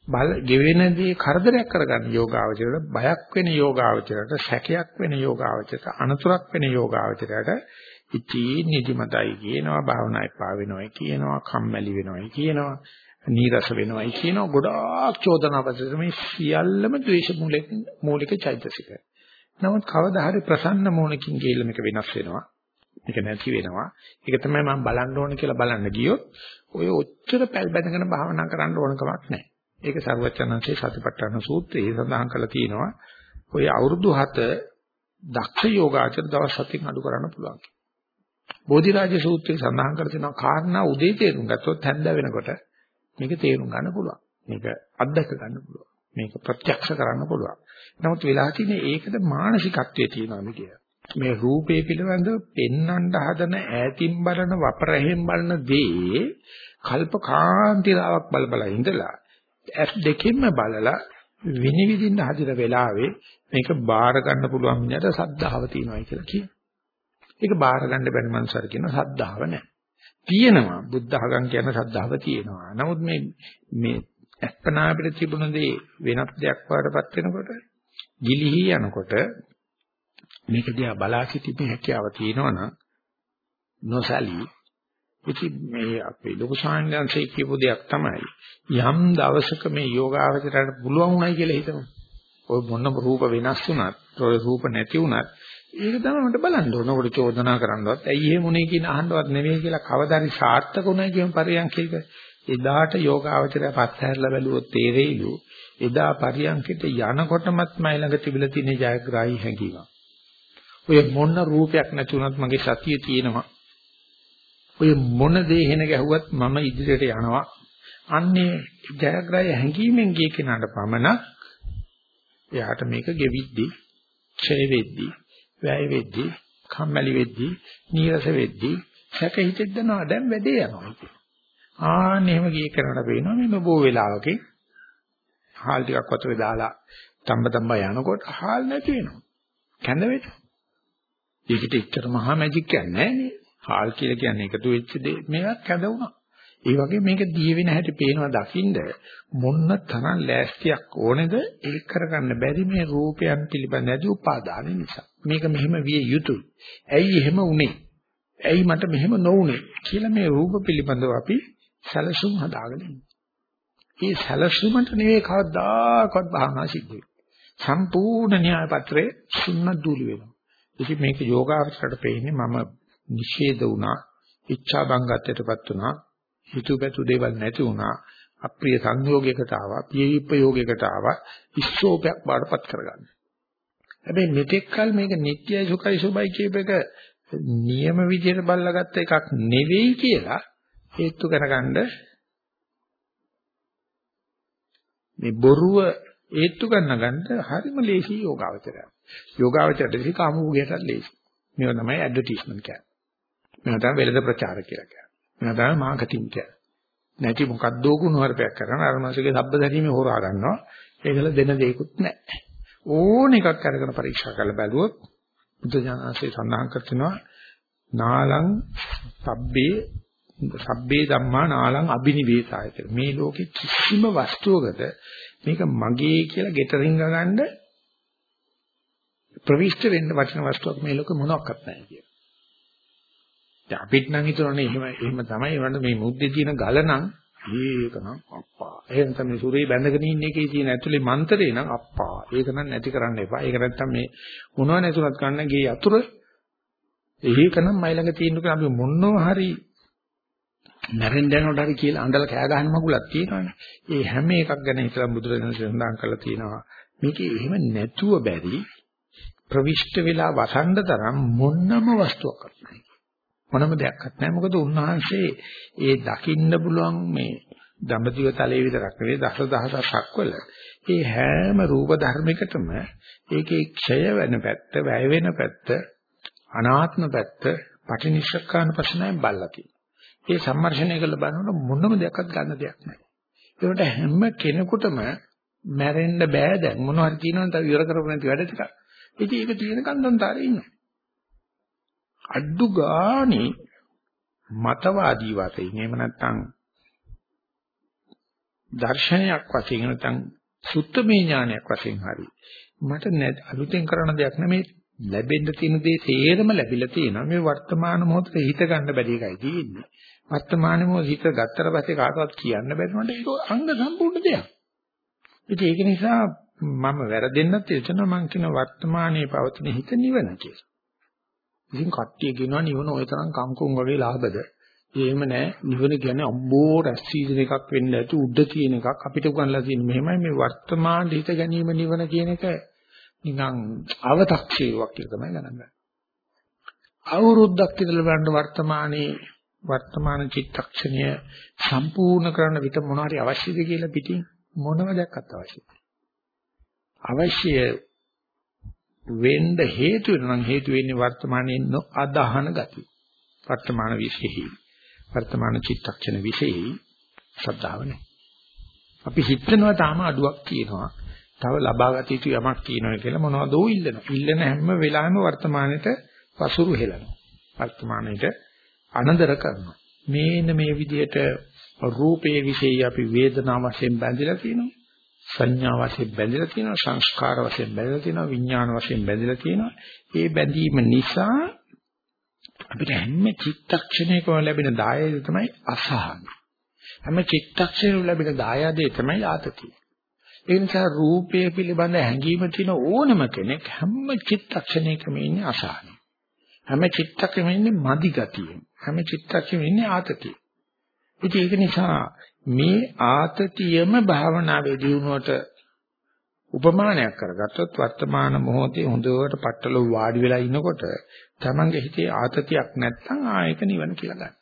බල ගෙවෙන දේ කරදරයක් කරගන්න යෝගාවචරයට, බයක් වෙන යෝගාවචරයට, සැකයක් වෙන යෝගාවචරයට, අනතුරක් වෙන යෝගාවචරයට ඉති නිදිමතයි කියනවා, භාවනා එපා වෙනවයි කියනවා, කම්මැලි වෙනවයි කියනවා, නීරස වෙනවයි කියනවා, ගොඩාක් චෝදනාපතර මේ සියල්ලම ද්වේෂ මූලික මූලික චෛතසික. නමුත් කවදා හරි ප්‍රසන්න මූණකින් ගිහිල්ලා මේක වෙනස් වෙනවා. මේක නැති වෙනවා. ඒක තමයි මම බලන්න ඕනේ කියලා බලන්න ගියොත් ඔය ඔච්චර පැල් බැඳගෙන භාවනා කරන්න ඕන කමක් නැහැ. ඒක සර්වචනන්සේ සතිපට්ඨාන සූත්‍රයේ සඳහන් කරලා තියෙනවා. ඔය අවුරුදු 7 දක්ෂ යෝගාචර දවස් 7කින් අඩු කරන්න පුළුවන්. බෝධිරාජ සූත්‍රයේ සඳහන් කර තියෙනවා කාරණා උදේ තේරුම් ගත්තොත් හැන්ද වෙනකොට මේක තේරුම් ගන්න පුළුවන්. මේක අත්දැක ගන්න පුළුවන්. මේක ප්‍රත්‍යක්ෂ කරන්න පුළුවන්. නමුත් වෙලා තියෙන්නේ ඒකද මානසිකත්වයේ තියෙනවා කියලා. මේ රූපේ පිළිබඳව පෙන්වන්න හදන ඈතින් බලන වපරහෙන් බලන දේ කල්පකාන්තිරාවක් බල බල ඉඳලා ඇස් දෙකෙන්ම බලලා විනිවිදින්න හදින වෙලාවේ මේක බාර ගන්න පුළුවන් මිනිහට සද්ධාව තියෙනවායි කියලා කියනවා. ඒක බාර ගන්න බැරි මනුස්සර කියන සද්ධාව නැහැ. තියෙනවා බුද්ධ ආගම් කියන සද්ධාව තියෙනවා. නමුත් මේ මේ අස්පනා අපිට තිබුණ දේ වෙනත් දෙයක් වඩපත් වෙනකොට ගිලිහි යනකොට මේක දිහා බලා සිටීමේ හැකියාව තියෙනවා නම් නොසලී ඉතින් මේ අපේ ලොකු සාංගංශයේ කියපු දෙයක් තමයි යම් දවසක මේ යෝගාවචරයට පුළුවන් උනායි කියලා හිතමු. ඔය මොන රූප වෙනස් වුණත්, ඔය රූප නැති වුණත් ඒක තමයි මට බලන්න ඕන. ඔකට චෝදනා කරන්නවත්, ඇයි එහෙම උනේ කියන අහන්නවත් නෙවෙයි කියලා කවදාරි සාර්ථක උනායි කියන පරියන්කේක එදාට යෝගාවචරය පස්සහැරලා බැලුවොත් තේරෙයිලු. එදා පරියන්කෙට යනකොටමත් මයි ළඟ තිබිලා තියෙන ජයග්‍රාහී හැඟීමක්. ඔය මොන රූපයක් නැති වුණත් මගේ සතිය තියෙනවා. ඔය මොන දේ හෙන ගැහුවත් මම ඉදිරියට යනවා. අන්නේ ජයග්‍රහය හැංගීමෙන් ගිය කෙනාට පමණක් එයාට මේක ගෙවිද්දි, ඡය වෙද්දි, වැය වෙද්දි, කම්මැලි වෙද්දි, නීරස වෙද්දි, සැක හිතෙද්දනවා දැන් වැඩේ යනවා කියන්නේ. ආන්න එහෙම ගිය කෙනාට පේනවා මේ බොහෝ වෙලාවකින් හාල් ටිකක් වතුරේ දාලා තම්බ තම්බ යනකොට හාල් නැති වෙනවා. කැඳ වෙනවා. ඒකට එච්චර මහා මැජික් කියන්නේ නැහැ නේ. හාල් කියලා කියන්නේ එකතු වෙච්ච දේ මේවත් කැඳ වුණා. ඒ වගේ මේක දිය වෙන හැටි පේනවා දකින්ද මොන්න තරම් ලෑස්තියක් ඕනේද ඒක කරගන්න බැරි මේ රූපයන් පිළිබඳ ඇති උපාදාන නිසා. මේක මෙහෙම විය යුතුයි. ඇයි එහෙම උනේ? ඇයි මට මෙහෙම නොඋනේ කියලා මේ රූප පිළිබඳව අපි සැලසුම් හදාගෙන ඉන්නේ. මේ සැලසුමට නෙවෙයි කවදාකවත් භාවනා සිද්ධ වෙන්නේ. සම්පූර්ණ න්‍යාය පත්‍රයේ සුන්නත් දූලි වෙනවා. ඉතින් මේක යෝගාවචරයට පෙන්නේ මම නිෂේධ වුණා, ඉච්ඡා බංගත්වයටපත් වුණා, හිතුවපැතු දේවල් නැති වුණා, අප්‍රිය සංයෝගයකට ආවා, පියවිප්පයෝගයකට ආවා, ඉස්සෝපයක් බාඩපත් කරගන්න. හැබැයි මෙතෙක් කල මේක නිට්ටයයි සුඛයි සුබයි කියප එක නියම විදියට බල්ලාගත්ත එකක් නෙවෙයි කියලා හේතු කරගන්න මේ බොරුව හේතු ගන්න හරිම ලේසි යෝගාවචරය. යෝගාවචරයට ඉති කාමුගයටත් ලේසි. මේවා තමයි ඇඩ්වර්ටයිස්මන්ට් කියන්නේ. මේවා තමයි වෙළඳ ප්‍රචාර කියලා කියන්නේ. මේවා තමයි මාකටිං කියන්නේ. නැති මොකද්දෝ කුණුහරුපයක් කරන අර මාසයේ සබ්බ දැරීමේ හොරා ගන්නවා. ඒකල දෙන දෙයක්වත් නැහැ. ඕන එකක් අරගෙන පරීක්ෂා කරලා බැලුවොත් බුදුජානසී සඳහන් කරනවා නාලං සබ්බේ සබ්බේ ධම්මා නාලං අබිනිවේසාය කියලා. මේ ලෝකේ කිසිම වස්තුවකට මේක මගේ කියලා ගෙතරින් ගන්න ප්‍රවිෂ්ඨ වෙන්න වටින වස්තුවක් මේ ලෝකෙ මොනවත් නැහැ කියලා. දැන් අපිට නම් හිතනනේ එහෙම එහෙම තමයි වන්න මේ මුද්දේ තියෙන ගල නම් ඒක නම් අප්පා. එහෙනම් තමයි සූර්යය බැඳගෙන ඉන්න එකේ තියෙන ඇතුලේ මන්තරේ නම් අප්පා. ඒක නම් නැති කරන්න එපා. ඒක නැත්තම් මේ මොනව නැතුණත් ගන්න ගේ යතුරු ඒක නම් මයි ළඟ තියෙනක අපි මොනව හරි නැරෙන් දැනනට හරි කියලා අඬලා කෑ ගහන මගුලක් තියෙනවානේ. ඒ හැම එකක් ගැන හිතලා බුදුරජාණන් සඳහන් කරලා තියෙනවා. මේකේ එහෙම නැතුව බැරි ප්‍රවිෂ්ඨ වෙලා වසන්ඩ තරම් මොනම වස්තුවක් නැහැ. මොනම දෙයක්වත් නැහැ. මොකද උන්වහන්සේ ඒ දකින්න පුළුවන් මේ දඹදිව තලයේ විතරක් නෙවෙයි දසදහසක් වල ඒ හැම රූප ධර්මයකටම ඒකේ ක්ෂය වෙන පැත්ත, වැය වෙන පැත්ත, අනාත්ම පැත්ත පටිනිස්සක්කාන ප්‍රශ්නයෙන් බල්ලා තියෙනවා. ඒ සම්මර්ෂණය කරලා බලනකොට මොනම දෙයක්වත් ගන්න දෙයක් නැහැ. ඒකට හැම කෙනෙකුටම මැරෙන්න බෑ දැන් මොනවා හරි තියෙනවනම් තව ඉවර කරපො නැති වැඩ ටිකක්. ඉතින් ඒක තියෙන කන්දන්තරේ ඉන්නවා. අඩු ගානේ මතවාදී වශයෙන් එහෙම නැත්නම් දර්ශනයක් වශයෙන් නැත්නම් සුත්තමේ ඥානයක් වශයෙන් හරි මට අලුතෙන් කරන දෙයක් නෙමෙයි ලැබෙන්න තියෙන දේ තේරම ලැබිලා තියෙනවා මේ වර්තමාන මොහොතේ හිත ගන්න බැරි එකයි තියෙන්නේ වර්තමානෙම හිත ගත්තට පස්සේ කාටවත් කියන්න බැරි වුණාට ඒක අංග සම්පූර්ණ දෙයක්. ඉතින් ඒක නිසා මම වැරදෙන්නත් එතන මං කියන වර්තමානයේ පවතින හිත නිවන කියලා. ඉතින් කට්ටිය කියනවා නිවන ওই තරම් කම්කුම් වගේ ලාභද. එහෙම නෑ නිවන කියන්නේ අම්බෝ රැස් සීසන් එකක් වෙන්න ඇති උඩ තියෙන එකක් අපිට උගන්ලා තියෙන මෙහෙමයි මේ වර්තමාන හිත ගැනීම නිවන කියන එක නිකන් අව탁සේවක් කියලා තමයි ගණන් ගන්නේ. අවුරුද්දක් ඉඳලා බලන්න වර්තමානයේ වර්තමාන චිත්තක්ෂණය සම්පූර්ණ කරන විට මොනවාරි අවශ්‍යද කියලා පිටින් මොනව දැක්කත් අවශ්‍යයි. අවශ්‍ය වෙන්න හේතු වෙනවා හේතු වෙන්නේ වර්තමානයේ නොඅදහන ගතිය. වර්තමාන විශේෂයි. වර්තමාන චිත්තක්ෂණ විශේෂයි ශ්‍රද්ධාව නැහැ. අපි හිතනවා තාම අඩුවක් තියෙනවා. තව ලබාගත යුතු යමක් තියෙනවා කියලා මොනවද ඕ ඉල්ලනවා. ඉල්ලන හැම වෙලාවෙම වර්තමානෙට පසුරු හෙලනවා. වර්තමානෙට අනදර කරනවා. මේන මේ විදිහට රූපයේ විශේෂය අපි වේදනා වශයෙන් බැඳිලා තියෙනවා. සංඥා වශයෙන් බැඳිලා තියෙනවා. සංස්කාර වශයෙන් බැඳිලා තියෙනවා. විඥාන වශයෙන් බැඳිලා තියෙනවා. ඒ බැඳීම නිසා අපිට හැම චිත්තක්ෂණයකම ලැබෙන දායය තමයි අසහන. හැම චිත්තක්ෂණයකම ලැබෙන දායදේ තමයි ආතතිය. ඒ නිසා රූපය පිළිබඳ හැඟීම තියෙන ඕනම කෙනෙක් හැම චිත්තක්ෂණයකම ඉන්නේ අසහනෙ. හැම චිත්තක්ෂණයකම ඉන්නේ මදි ගතියෙන්. හැම චිත්තක්ෂණයකම ඉන්නේ ආතතිය. ඉතින් ඒක නිසා මේ ආතතියම භාවනාවේ දියුණුවට උපමානයක් කරගත්තොත් වර්තමාන මොහොතේ හොඳට පట్టල වාඩි වෙලා ඉනකොට තමන්ගේ හිතේ ආතතියක් නැත්නම් ආයක නිවන කියලා ගන්න.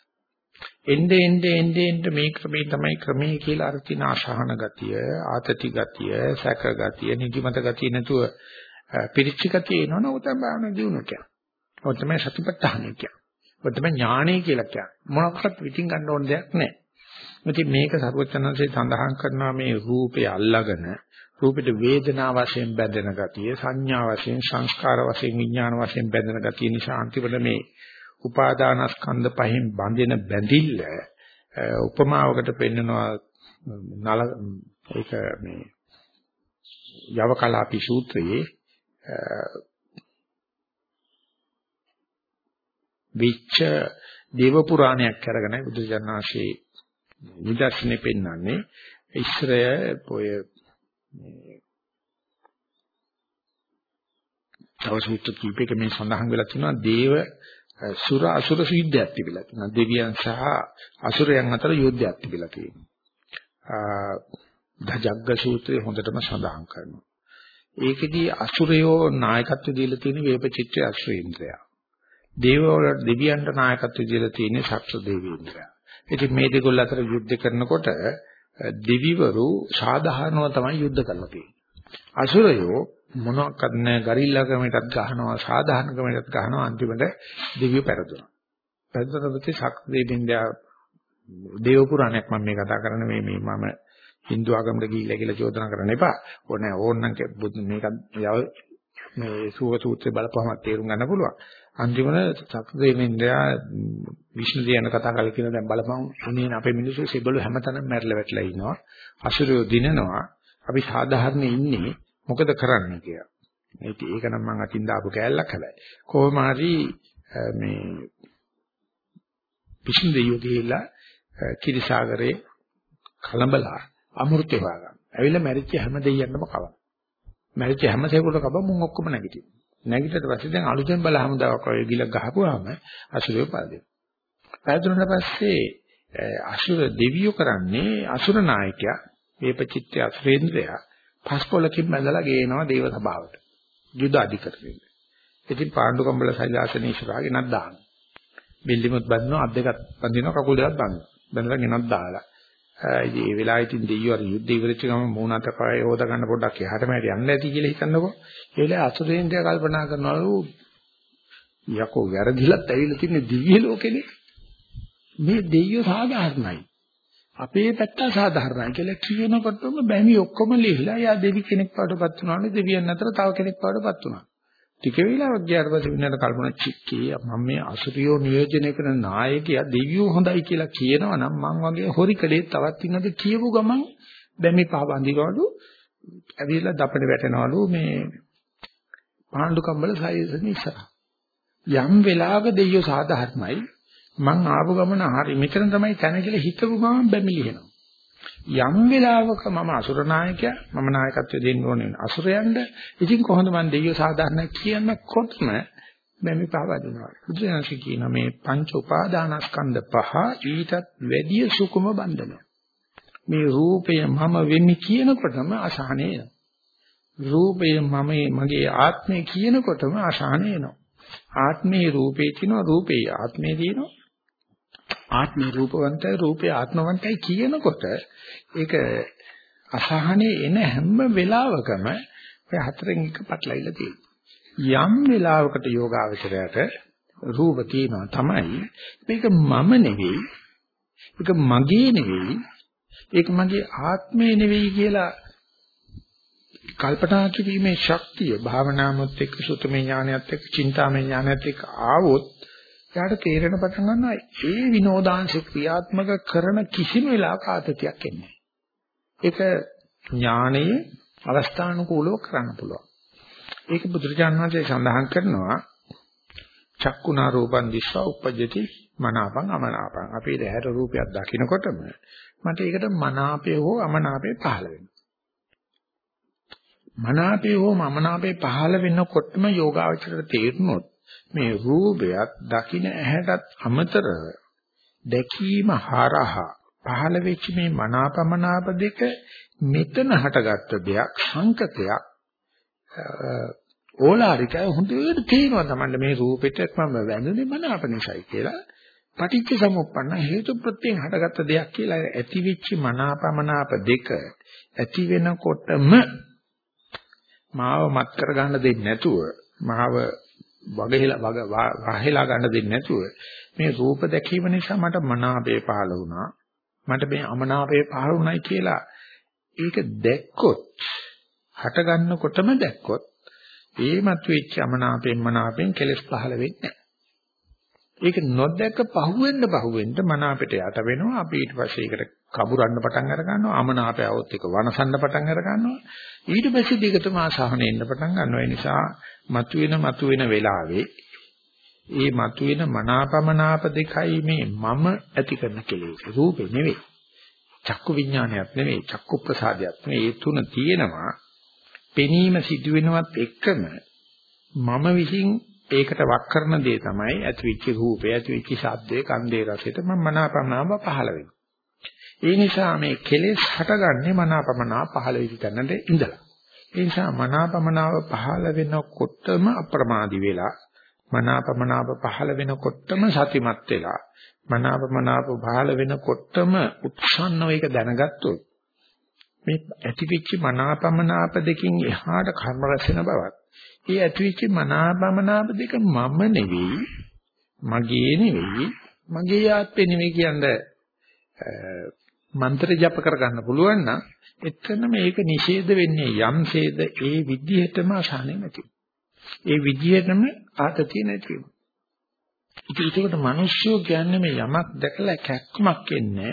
එnde ende ende ende මේ ක්‍රමේ තමයි ක්‍රමේ කියලා අර තින ආශාහන ගතිය, ආතති ගතිය, සැක ගතිය, නිදිමත ගතිය නැතුව පිරිච්ච ගතිය එනවනේ ඔය තමයි භාවනා දියුණුව කියන්නේ. ඔය තමයි සතිපට්ඨානය කියන්නේ. ඔය තමයි ඥානය කියලා කියන්නේ. මොනක්වත් විතින් ගන්න ඕන දෙයක් නැහැ. ඉතින් මේක සරුවචනන්සේ සඳහන් කරනවා මේ රූපය අල්ලාගෙන රූපෙට වේදනා වශයෙන් බැඳෙන ගතිය, සංඥා වශයෙන්, සංස්කාර වශයෙන්, විඥාන වශයෙන් බැඳෙන ගතිය නිසා අන්තිමට මේ උපාදානස්කන්ධ පහෙන් බැඳෙන බැඳිල්ල උපමාවකට පෙන්නනවා නල ඒක මේ යවකලාපි සූත්‍රයේ විච්ච දේව පුරාණයක් අරගෙන බුදුජානනාංශේ නිදර්ශනේ පෙන්වන්නේ ඉස්රය පොය තව සූත්‍ර කීපයක මේ සඳහන් වෙලා තියෙනවා දේව සුර අසුර යුද්ධයක් තිබිලා තියෙනවා. දෙවියන් සහ අසුරයන් අතර යුද්ධයක් තිබිලා තියෙනවා. දජග්ග සූත්‍රය හොඳටම සඳහන් කරනවා. ඒකෙදී අසුරයෝ නායකත්වය දීලා තියෙන වේපචිත්‍රය අශ්‍රේන්ද්‍රය දේවවල දෙවියන්ට නායකත්වය දීලා තියෙන සක්‍ර දේවේන්ද්‍රය ඉතින් මේ දෙකොල්ල අතර යුද්ධ කරනකොට දෙවිවරු සාධාරණව තමයි යුද්ධ කරලා තියෙන්නේ අසුරයෝ මොනවාක්වත් නැහැ ගරිල්ලා ක්‍රමයටත් ගහනවා සාධාරණ ක්‍රමයටත් ගහනවා අන්තිමට දෙවියෝ පෙරදුනා. පෙරදුනපති ශක්තිදෙන්දා දේව පුරාණයක් මම මේ කතා කරන්නේ මේ මේ මම Hindu ආගමකට ගිහිල්ලා කියලා චෝදනා කරන්න එපා. ඕනේ ඕනනම් මේක යව මේ සුව සූත්‍රේ බලපුවම තේරුම් ගන්න පුළුවන්. අන්තිමට ශක්තිදෙන්දා විෂ්ණු දියන කතා කරලා කියන දැන් බලපන් උනේ අපේ මිනිස්සු සිබළු හැමතැනම මැරලා වැටලා ඉනවා. අසුරයෝ දිනනවා. අපි සාධාරණ ඉන්නේ මොකද කරන්නේ කියලා. මේක ඒක නම් මම අතින් දාපු කෑල්ලක් හැබැයි. කොහොම හරි මේ පිටින් දෙයියෝ ගිහිල්ලා කිරිසාගරේ කලඹලා අමෘතය හොයාගන්න. ඇවිල්ලා මැරිච්ච හැම දෙයියන්ටම කවන. මැරිච්ච හැම සේකුලට කව මුන් ඔක්කොම නැගිටිනවා. නැගිටට පස්සේ දැන් අලුතෙන් බල හමුදාවක් වගේ ගිල ගහපුවාම අසුරය පල්දෙන. පැදුනට පස්සේ අසුර දෙවියෝ කරන්නේ අසුර නායකයා වේපචිත්‍ය අසුරේන්ද්‍රයා පස්කොලකින් බැඳලා ගේනවා දේව සභාවට. යුද අධිකරණයට. ඉතින් පාණ්ඩුකම්බල සෛලාසන ඉස්සරහා ගෙනත් දානවා. බිල්ලිමුත් බඳිනවා අත් දෙකත් බඳිනවා කකුල් දෙකත් බඳිනවා. බඳලා ගෙනත් දාලා. ඉතින් ඒ වෙලාවේ ඉතින් දෙයියෝ අර යුද්ධ ඉවරච්ච ගමන් මූණ අත පය හොදා ගන්න පොඩ්ඩක් එහාට මෙහාට යන්න ඇති කියලා හිතන්නකෝ. ඒ වෙලාවේ අසුරේන්ද්‍රය කල්පනා කරනවලු යකෝ වැරදිලත් ඇවිල්ලා තින්නේ දිව්‍ය ලෝකෙනේ. මේ දෙයියෝ සාධාරණයි. අපේ පැත්ත සාධාරණයි කියලා කියනකොටම බැමි ඔක්කොම ලිහිලා යා දෙවි කෙනෙක් වඩපත් වුණානේ දෙවියන් අතර තව කෙනෙක් වඩපත් වුණා. ටික වෙලාවක් ගියාට පස්සේ වින්නට කල්පනා චික්කේ මම මේ අසුරියෝ නියෝජනය කරන නායකයා දෙවියෝ හොඳයි කියලා කියනවා නම් මං වගේ හොරි කඩේ තවත් ඉන්නද කියපු ගමන් බැමි පාවන්දිනවලු ඇවිල්ලා දපඩ වැටෙනවලු මේ පාණ්ඩු කම්බල සායසන ඉස්සරහ. යම් වෙලාවක දෙයියෝ සාධාරණයි මං ආපු ගමන හරි මෙතන තමයි තැන කියලා හිතපු ගමන් බැමිලිනවා. යම් වෙලාවක මම අසුර නායකයා මම නායකත්වය දෙන්න ඕනේ අසුරයන්ට ඉතින් කොහොමද මං දෙයියෝ සාධාරණ කියනකොටම බැමි පහවදිනවා. බුදුරජාණන් කියන මේ පංච උපාදානස්කන්ධ පහ ඊටත් වැඩිය සුකුම බන්ධන. මේ රූපය මම වෙමි කියනකොටම අසහනේ එනවා. රූපය මම මගේ ආත්මය කියනකොටම අසහනේ එනවා. ආත්මේ රූපේ තියෙනවා රූපේ ආත්මේ තියෙනවා ආත්මේ රූපවන්තයි රූපේ ආත්මවන්තයි කියනකොට ඒක අසහනේ එන හැම වෙලාවකම ඔය හතරෙන් එක පටලවිලා තියෙනවා. යම් වෙලාවකට යෝගාවචරයට රූප තියෙනවා තමයි මේක මම නෙවෙයි ඒක මගේ නෙවෙයි ඒක මගේ ආත්මේ නෙවෙයි කියලා කල්පනා කිරීමේ ශක්තිය භාවනාමුත් එක්ක සුතමේ ඥානයත් එක්ක චින්තාමේ ඥානයත් එක්ක ආවොත් එයාට තේරෙන පටන් ගන්නවා ඒ විනෝදාංශ ක්‍රියාත්මක කරන කිසිම වෙලාවක ආතතියක් එන්නේ ඒක ඥානයේ අවස්ථානුකූලව කරන්න පුළුවන්. ඒක බුදුරජාණන් වහන්සේ සඳහන් කරනවා චක්කුණා රූපං දිස්වා උපජ්ජති මනාපං අමනාපං. අපි දැහැට රූපයක් දකිනකොටම මට ඒකට මනාපය හෝ අමනාපය පහළ වෙනවා. මනාපය හෝ අමනාපය පහළ වෙනකොටම යෝගාවචරයට තේරුනොත් මේ රූපයක් දකින ඇහැටත් අමතරව දැකීම හරහා පහළ වෙච්ච මේ මනාපමනාප දෙක මෙතන හටගත්ත දෙයක් සංකතයක් ඕලාරිකය හොඳට තේරෙනවා තමයි මේ රූපෙට මම වැඳුනේ මනාප නිසායි කියලා. පටිච්ච සමුප්පන්න හේතු ප්‍රත්‍යයෙන් හටගත්ත දෙයක් කියලා ඇති වෙච්ච මනාපමනාප දෙක ඇති වෙනකොටම මාව මත් කර ගන්න දෙන්නේ නැතුව මාව වගහෙලා වගහෙලා ගන්න දෙන්නේ නැතුව මේ රූප දැකීම නිසා මට මනාපේ පහළ වුණා මට මේ අමනාපේ පහළ වුණයි කියලා ඒක දැක්කොත් හට ගන්නකොටම දැක්කොත් ඒ මතුවෙච්ච අමනාපෙන් මනාපෙන් කෙලස් පහළ වෙන්නේ ඒක නොදැක පහුවෙන්න පහුවෙන්න මන අපිට යට වෙනවා. අපි ඊට පස්සේ ඒකට කබුරන්න පටන් අර ගන්නවා. අමනාපය આવොත් ඒක වනසන්න පටන් අර ගන්නවා. ඊට පස්සේ දිගටම ආසහන එන්න පටන් ගන්නවා. ඒ නිසා මතුවෙන මතුවෙන වෙලාවේ ඒ මතුවෙන මනාපමනාප දෙකයි මේ මම ඇති කරන කෙලෙස්. රූපේ නෙවෙයි. චක්කු විඥානයක් නෙවෙයි. චක්කු ප්‍රසාදයක් නෙවෙයි. ඒ තුන තියෙනවා. පෙනීම සිදුවෙනවත් එක්කම මම විසින් ඒකට වක් කරන දේ තමයි ඇතිවිච්ච රූපය, ඇතිවිච්ච ශබ්දේ, කන්දේ රසෙට මම මනාපමනාප පහළ වෙනවා. ඒ නිසා මේ කෙලෙස් හටගන්නේ මනාපමනා පහළ වෙච්ච තැනට ඉඳලා. ඒ නිසා මනාපමනාව පහළ වෙනකොටම අප්‍රමාදි වෙලා මනාපමනාප පහළ වෙනකොටම සතිමත් වෙලා මනාපමනාප පහළ වෙනකොටම උත්සන්නව ඒක දැනගත්තොත් මේ ඇතිවිච්ච මනාපමනාප දෙකින් එහාට කර්ම රැස් වෙන බවත් ඒ ඇතිවිච්ච මනාපමනාප දෙක මම නෙවෙයි මගේ නෙවෙයි මගේ ආත්මෙ නෙවෙයි කියන්නේ මන්ත්‍ර ජප කරගන්න පුළුවන් නම් එතන මේක නිෂේධ වෙන්නේ යම්සේද ඒ විදිහටම අසහනෙ නැති. ඒ විදිහටම ආතතිය නැති වෙනවා. ඉතින් ඒකට මිනිස්සු කියන්නේ මේ යමක් දැකලා කැක්කමක් එන්නේ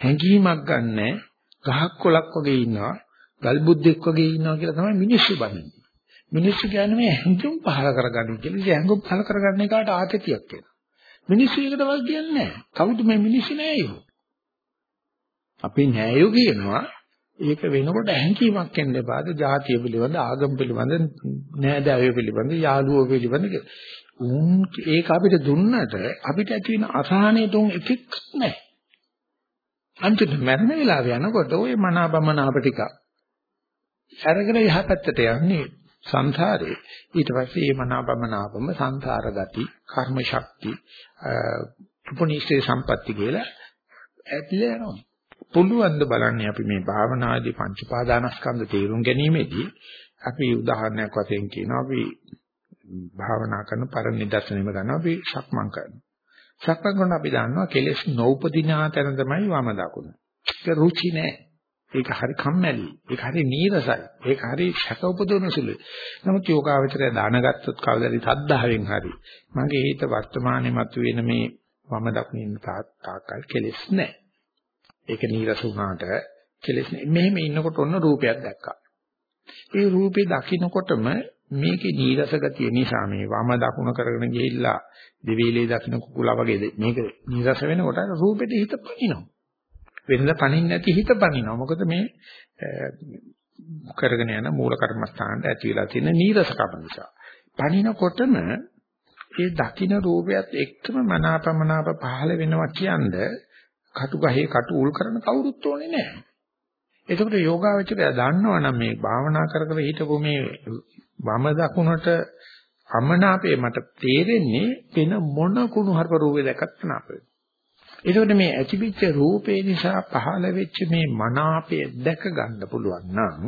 හැඟීමක් ගන්නෑ ගහක් කොලක් වගේ ඉන්නවා ගල් බුද්දෙක් වගේ ඉන්නවා කියලා තමයි මිනිස්සු බන්නේ. මිනිස්සු කියන්නේ මේ හැඟුම් පහල කරගන්න කියලා. ඉතින් හැඟුම් පහල කරගන්න එකට ආතතියක් එනවා. මිනිස්සු ඒකට වල් කියන්නේ නැහැ. කවුද මේ මිනිස්සු නෑ ඒක? අපේ න්‍යායෝ කියනවා. ඒක වෙනකොට ඇහැකියාවක් එන්න එපාද ජාතිය පිළිබඳ ආගම පිළිබඳ නෑදෑයෝ පිළිබඳ යාළුවෝ පිළිබඳ උන් ඒක අපිට දුන්නට අපිට ඇති වෙන අසහනයට උන් එකෙක් නැහැ. අන්තිම මරණ වෙලාව යනකොට ওই මනාබමනාප ටික අරගෙන යහපැත්තට යන්නේ සංසාරේ. ඊට පස්සේ මේ මනාබමනාපම සංසාර ගති කර්ම ශක්ති උපනිෂේ සම්පatti කියලා ඇතිල යනවා. පුළුවන් ද බලන්නේ අපි මේ භාවනාදී පංච පාදානස්කන්ධ තේරුම් ගැනීමේදී අපි උදාහරණයක් වශයෙන් කියනවා අපි භාවනා කරන පරණ නිදර්ශනෙම ගන්නවා අපි සක්මන් කරනවා. සක්මන් කරන අපි දන්නවා කෙලෙස් නොඋපදිනා තැන තමයි වම දකුණ. ඒක රුචි නෑ. ඒක හරි කම්මැලි. ඒක හරි නීරසයි. ඒක හරි සැක උපදවන සුළුයි. නමුත් යෝගාවචරය දානගත්තොත් කවදාරි සද්ධාවෙන් හරි මගේ හිත වර්තමානයේ මතුවෙන මේ වම දකුණ ඉන්න තාක්කල් කෙලෙස් නෑ. ඒක නීරස වුණාට කෙලෙස් මෙහෙම ඉන්නකොට ඔන්න රූපයක් දැක්කා. ඒ රූපේ දකින්නකොටම මේකේ නීරස ගතිය නිසා මේ වම දකුණ කරගෙන ගිහිල්ලා දෙවිලේ දකින්න කුකුලා වගේ මේක නීරස වෙනකොට රූපෙට හිත පනිනවා. වෙනද පනින්න නැති හිත පනිනවා. මොකද මේ කරගෙන යන මූල කර්මස්ථානට ඇති වෙලා තියෙන නීරසකම නිසා. පනිනකොටම ඒ දකින්න රූපයත් එක්කම මනාපමනාප පහළ වෙනවා කියන්නේ කටු ගහේ කටු උල් කරන කවුරුත් ඕනේ නැහැ. එතකොට යෝගාවචරය දන්නවනම් මේ භාවනා කර කර හිටපු මේ වම දකුණට අමනාපේ මට තේරෙන්නේ වෙන මොන කුණු හර්ප රූපේ දැක්කත් නාපේ. එතකොට මේ ඇතිවිච්ච රූපේ නිසා පහළ වෙච්ච මේ මනාපය දැක ගන්න පුළුවන් නම්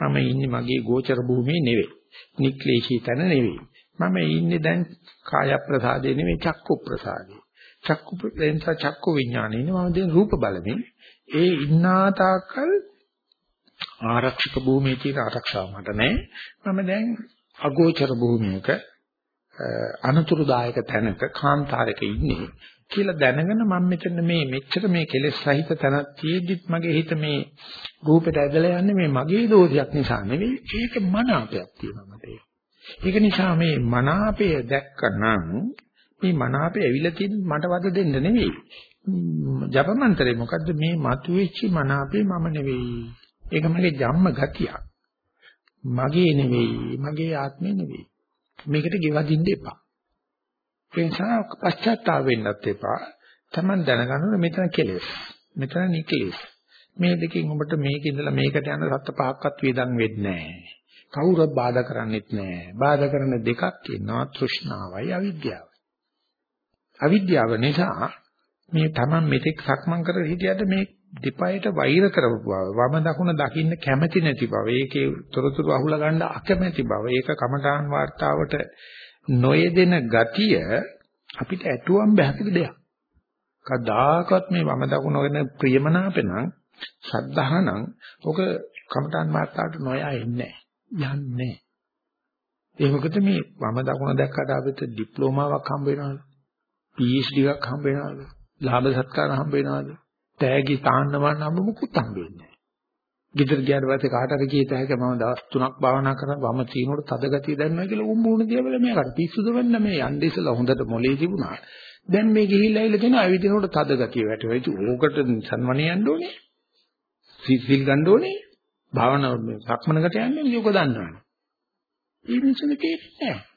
මම ඉන්නේ මගේ ගෝචර භූමියේ නෙවෙයි. නික්ලේශී තැන නෙවෙයි. මම ඉන්නේ දැන් කාය ප්‍රසාදේ නෙවෙයි චක්කු ප්‍රසාදේ. චක්කු ප්‍රේන්ස චක්කු විඥානේ නේ මම දැන් රූප බලමින්. ඒ ඉන්නා තාක්කල් ආරක්ෂක භූමියේ තියෙන ආරක්ෂාව මට නැහැ මම දැන් අගෝචර භූමියක අනතුරුදායක තැනක කාන්තාරයක ඉන්නේ කියලා දැනගෙන මම මෙතන මේ මෙච්චර මේ කෙලෙස් සහිත තැනක් තියෙද්දිත් මගේ හිත මේ රූපෙට ඇදලා යන්නේ මේ මගේ දෝෂයක් නිසා නෙවෙයි. ඒක මනාපයක් තියෙනවා මට ඒක නිසා මේ මනාපය දැක්කනම් මේ මනාපේ ඇවිල්ලා තියෙන මට වද දෙන්න නෙවෙයි. ජපමන්තරේ මොකද්ද මේ මතුවෙච්ච මනාපේ මම නෙවෙයි. ඒක මගේ ජම්ම ගතියක්. මගේ නෙවෙයි, මගේ ආත්මේ නෙවෙයි. මේකට ගෙවදින්න එපා. ඒ නිසා පශ්චාත්තාප වෙන්නත් එපා. Taman දැනගන්න මෙතන කෙලෙස්. මෙතන නිකලෙස්. මේ දෙකෙන් ඔබට මේක ඉඳලා මේකට යන සත්‍ය පහක්වත් වේදන් වෙන්නේ නැහැ. කවුරුත් බාධා කරන්නෙත් නැහැ. බාධා කරන දෙකක් ඉන්නවා තෘෂ්ණාවයි අවිද්‍යාවයි. අවිද්‍යාව නිසා මේ Taman මෙතෙක් සක්මන් කරගෙන හිටියට මේ දෙපයට වෛර කරපු බව වම දකුණ දකින්න කැමැති නැති බව ඒකේ තොරතුරු අහුලා ගන්න අකමැති බව ඒක කමඨාන් වார்த்தාවට නොයෙදෙන ගතිය අපිට ඇතුවම් බහැකිලි දෙයක්. කදාකත් මේ වම දකුණ ගැන ප්‍රියමනාපෙනම් සද්ධාහනම් ඔක කමඨාන් වார்த்தාවට නොයා ඉන්නේ යන්නේ ඒ මොකද මේ වම දකුණ දැක්කට අපිට ඩිප්ලෝමාවක් හම්බ වෙනවනේ PhD එකක් හම්බ වෙනවද? ලාභ සත්කාර හම්බ වෙනවද? තෑගි තාන්න වන්න හම්බ මුකුත් හම්බෙන්නේ නැහැ. ගෙදර ගියාට පස්සේ කාට හරි කීත හැක මම දවස් 3ක් භාවනා කරා වම චීනෝට තද ගතිය දැනනවා කියලා උඹ උණ දියවල මේකට පිස්සුද වෙන්න මේ යන්නේ ඉස්සලා හොඳට මොලේ තිබුණා. දැන් මේ ගිහිල්ලා ඉල්ල දෙනවා ඇවිදිනකොට තද ගතිය වැටෙනවා. ඒක ඕකට සම්මණේ යන්න ඕනේ. සිල් ගන්න ඕනේ. භාවනා සක්මනකට යන්නේ මේක දන්නවනේ. ඒ මිනිස්සුන්ට තේරෙන්නේ නැහැ.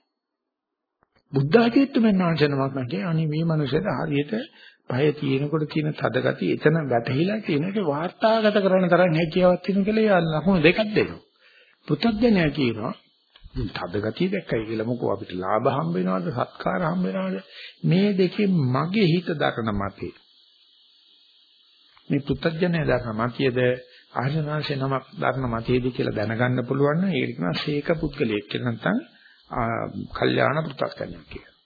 බුද්ධ ආධිත්‍ය මෙන්නාචනමක් නැකේ අනේ මේ මනුස්සයාට හරියට පය තියෙනකොට තියෙන තද ගතිය එතන වැටහිලා තියෙන එක වාර්තාගත කරන තරම් හැකියාවක් තියෙන කියලා යා ලකුණු දෙකක් දෙනවා. පුතග්ජනය කියනවා තද ගතිය දැක්කයි කියලා මොකෝ අපිට ලාභ හම්බ වෙනවද? සත්කාර හම්බ වෙනවද? මේ දෙකේ මගේ හිත දරන මතේ මේ පුතග්ජනය දරන මතියද? ආර්යනාංශේ නමක් දරන මතයේද කියලා දැනගන්න පුළුවන් නම් ඒක කියනවා ශේක පුද්ගලයෙක් කියලා නැත්නම් කල්යාණ පුතග්ජනයක් කියලා.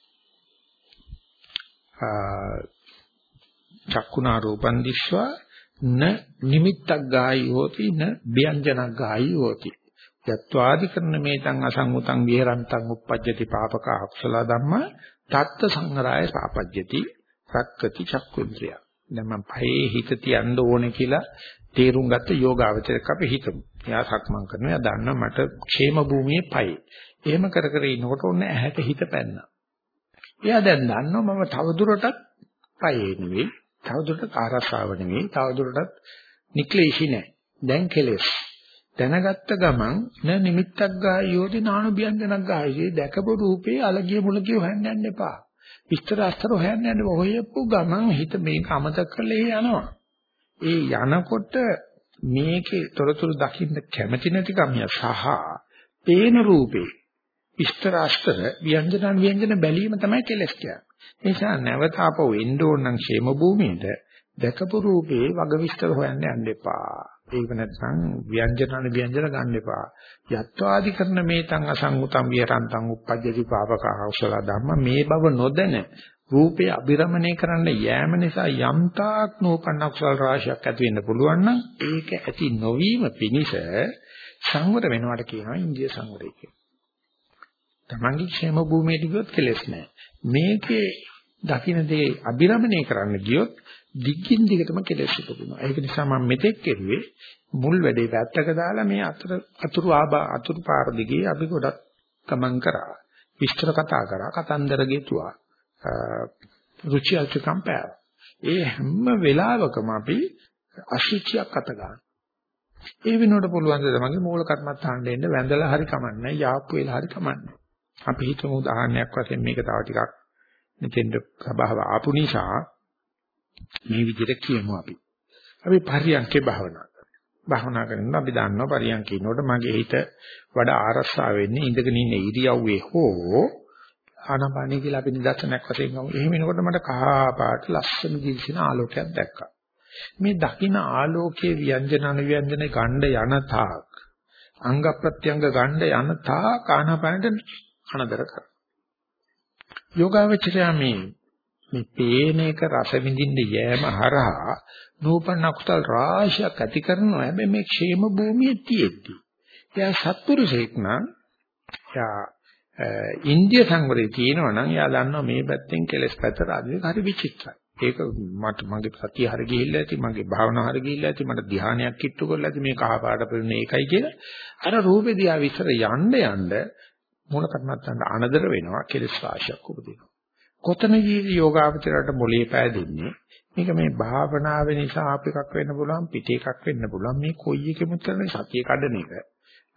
චක්කුණා රූපං දිස්වා න නිමිත්තක් ගායි හෝති න ව්‍යංජනක් ගායි හෝති යත්වාදි කරන මේතං අසංගතං විහෙරන්තං uppajjati පාපක අකුසල ධම්මා තත්ත සංගරාය පාපජ්ජති සක්කති චක්කුන්ද්‍රිය දැන් මම පහේ හිත තියන්න ඕනේ කියලා තේරුම් ගත්ත යෝගාවචරයක් අපි හිතමු. එයා සක්මන් කරනවා. එයා දන්නා මට ക്ഷേම භූමියේ පයි. එහෙම කර කර ඉනකොට ඔන්න ඇහැට හිත පැන්නා. එයා දැන් දන්නවා මම තවදුරටත් පයේ නෙවෙයි තවදුරටත් ආරසාව නෙවෙයි තවදුරටත් නික්ලේශී නෑ. දැන් කෙලෙස්. දැනගත්ත ගමන් න නිමිත්තක් ගායෝති නානු බියන්දනක් ගායේ දැකපු රූපේ අලගිය මුලගිය හොයන්න යන්න එපා. විස්තර අස්තර හොයන්න යන්න හොයපු ගමන් හිත මේක අමතක කරලා යනවා. ඒ යනකොට මේකේ තොරතුරු දකින්න කැමති නැති කමිය සහ පේන රූපේ විස්තර අස්තර ව්‍යංජන ව්‍යංජන බැලීම තමයි කෙලස් කියන්නේ නිසා නැවත ආපහු එන්න ඕන නම් ക്ഷേම භූමියට දැකපු රූපේ වග විස්තර හොයන්න යන්න එපා. ඒක නැත්නම් ව්‍යංජනන ව්‍යංජන ගන්න එපා. යත්වාදි කරන මේ තං අසංගතම් විහරන්තං uppajjati papaka අකුසල ධම්ම මේ බව නොදැන රූපේ අබිරමණය කරන්න යෑම නිසා යම්තාක් නූපන්න අකුසල රාශියක් ඇති වෙන්න පුළුවන් නම් ඒක ඇති නොවීම පිණිස සංවර වෙනවට කියනවා ඉන්දිය සංවරය කියලා. තමන්ගේ ക്ഷേම භූමියට ගියොත් කෙලස් නැහැ. මේකේ දකින්න දේ අබිරමණය කරන්න ගියොත් දිගින් දිගටම කෙලස් උපදිනවා. ඒක නිසා මම මෙතෙක් කෙරුවේ මුල් වැඩේ පැත්තක දාලා මේ අතර අතුරු ආබා අතුරු පාර දිගේ අපි ගොඩක් ගමන් කරා. විස්තර කතා කරා, කතන්දර ගෙතුවා. රුචි අරුචිකම් පෑව. ඒ හැම වෙලාවකම අපි අසුචියක් අත ගන්න. ඒ වෙනුවට පුළුවන් ද තමන්ගේ මූල කර්මත්තාන්න දෙන්න වැඳලා හරි කමන්නේ, යාප්පු වෙලා හරි කමන්නේ. අපි හිතමු උදාහරණයක් වශයෙන් මේක තව ටිකක් මෙතෙන්ද සබාව ආපු නිසා මේ විදිහට කියමු අපි. අපි පරියන්කේ භාවනා කරනවා. භාවනා කරනකොට අපි දන්නවා පරියන්කේ ඉන්නකොට මගේ හිත වඩා ආරස්සා වෙන්නේ ඉඳගෙන ඉන්න ඉරියව්වේ හෝ ආනපානිය කියලා අපි නිදර්ශනයක් වශයෙන් ගමු. එහෙම එනකොට මට කහා පාට ලස්සන දිලිසෙන ආලෝකයක් දැක්කා. මේ දකින්න ආලෝකයේ ව්‍යංජන අනුව්‍යංජන ගණ්ඩ යන තාක් අංග ප්‍රත්‍යංග ගණ්ඩ යන තාක් ආනපානට අනදර කරනවා. යෝගාවචරය මේ මේ පේන එක රස විඳින්න යෑම හරහා නූපන්න කුසල් රාශියක් ඇති කරනවා. හැබැයි මේ ക്ഷേම භූමියේ තියෙද්දි. එයා සත්පුරුෂයෙක් නම් එයා ඉන්දිය සංවරේ තියෙනවා නම් එයා දන්නවා මේ පැත්තෙන් කෙලස් පැත්තට අදින හරි විචිත්‍රයි. ඒක මට මගේ සතිය හරි ගිහිල්ලා ඇති මගේ භාවනාව හරි ගිහිල්ලා ඇති මට ධානයක් කිට්ටු කරලා ඇති මේ කහ පාට පෙරුනේ ඒකයි කියලා අර රූපේ දිහා විතර යන්න යන්න මූල කර්මත්තන්ට අනදර වෙනවා කෙලස් රාශියක් උපදිනවා. කොතනදී යෝගාවචරයට මොලේ පෑදෙන්නේ මේක මේ භාවනාව නිසා අප එකක් වෙන්න පුළුවන් පිට එකක් වෙන්න පුළුවන් මේ කොයි එකෙමුත් කරන්නේ සතිය කඩන එක.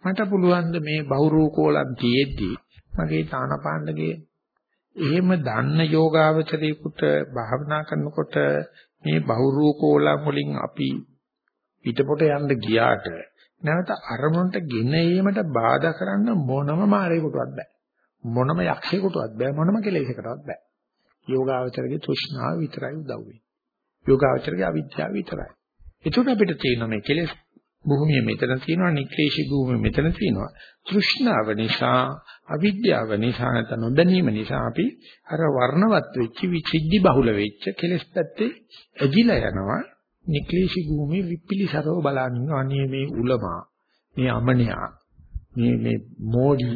මට පුළුවන් මේ බහුරූකෝලම් තියෙද්දි මගේ තානපාණ්ඩගේ එහෙම දන්න යෝගාවචරේකට භාවනා කරනකොට මේ බහුරූකෝලම් වලින් අපි පිටපොට යන්න ගියාට නැවත අරමුණට ගෙන ඒමට බාධා කරන්න මොනම මාරේකටවත් බෑ. මොනම යක්ෂයෙකුටවත් බෑ මොනම කෙලෙසකටවත් බෑ. යෝගාවචරගේ තෘෂ්ණාව විතරයි උදව් වෙන්නේ. යෝගාවචරගේ අවිද්‍යාව විතරයි. ඒතුණ අපිට තියෙන මේ කෙලෙස් භූමිය මෙතන තියෙනවා නික්ලේශී භූමිය මෙතන තියෙනවා. තෘෂ්ණාව නිසා අවිද්‍යාව නිසා නැත්නම් නොදැනීම නිසා අපි අර වර්ණවත් වෙච්ච විචිද්දි බහුල වෙච්ච කෙලෙස් පැත්තේ ඇදිලා යනවා. නික්ලේශී භූමිය විපිලිසරව බලන අනේ මේ උලමා මේ අමනියා මේ මේ මෝඩි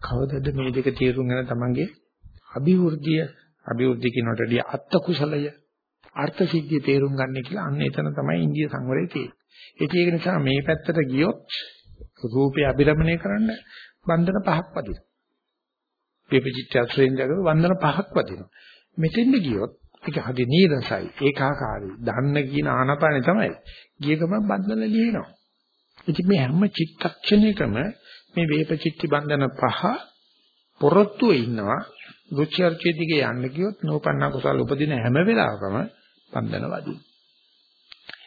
කවදද මේ දෙක තේරුම් ගන්න තමන්ගේ අභිවෘද්ධිය අභිවෘද්ධි කියනකොටදී අත්ත කුසලය අර්ථ සිද්ධිය තේරුම් ගන්න කියලා අන්න එතන තමයි ඉන්දිය සංවරය තියෙන්නේ. ඒක නිසා මේ පැත්තට ගියොත් රූපේ අභිරමණය කරන්න බන්ධන පහක් වදිනවා. විපචිත්‍යස්රෙන් දගව බන්ධන පහක් වදිනවා. මෙතෙන්ද ගියොත් ඒක හරි නීරසයි ඒකාකාරයි. දන්න කියන ආනපානේ තමයි. ගිය ගමන් බන්ධන ලියනවා. ඉතින් මේ හැම චිත්තක්ෂණයකම මේ වේපචිත්ති බන්ධන පහ පොරොත්තුවේ ඉන්නවා. රුචි අරුචි දිගේ යන්න ගියොත් නෝපන්න කුසල උපදින හැම වෙලාවකම බන්ධන වදිනවා.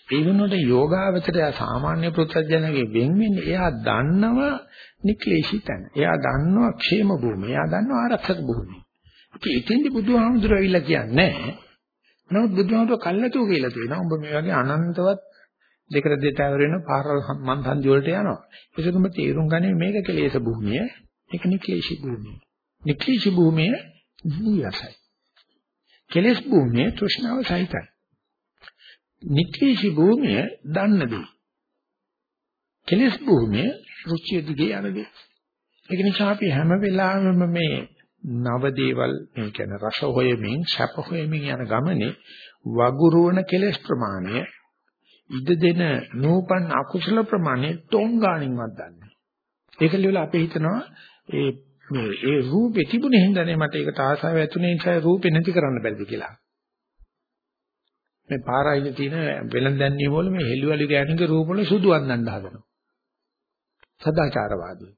ඒ වෙනුවට යෝගාවචරය සාමාන්‍ය පුත්‍රජනගේ වෙන් වෙන්නේ එයා දන්නව නික්ලේශී තැන. එයා දන්නවා ക്ഷേම භූමිය. එයා දන්නවා ආරක්ෂක භූමිය. ඉතින් එතෙන්දි බුදුහාමුදුරුවෝ ඇවිල්ලා කියන්නේ නමුත් බුදුහාමුදුරුවෝ කල්ලාතෝ කියලා තියෙනවා. උඹ මේ වගේ අනන්තවත් දෙකට දෙතවර වෙන පාර මන්තන්දි වලට යනවා. ඒකම තේරුම් ගන්නේ මේක කෙලෙස් භූමිය. මේක නික්ලේශී භූමිය. නික්ලේශී භූමිය නියසයි. කෙලෙස් භූමිය තෘෂ්ණාව සහිතයි. නික්ලේශී භූමිය දන්න දේ. කෙලෙස් භූමිය රුචිය දිගේ යන දේ. ඒක නිසා අපි හැම වෙලාවෙම මේ නව දේවල් මේ කියන්නේ රස හොයමින් සැප හොයමින් යන ගමනේ වගුරුවන කෙලෙස් ප්‍රමාණය ඉද දෙන නූපන් අකුසල ප්‍රමාණය තොංගාණින්වත් දන්නේ. ඒක ලියලා අපි හිතනවා ඒ මේ ඒ රූපේ තිබුණේ හින්දානේ මට ඒකට ආසාව ඇතුනේ නිසා රූපේ නැති කරන්න බැරිද කියලා. මේ පාරායින තියෙන වෙලඳන්නේ වල මේ හෙළුවලි ගෑනුගේ රූප වල සුදු අඳන්න හදනවා. සදාචාරවාදී.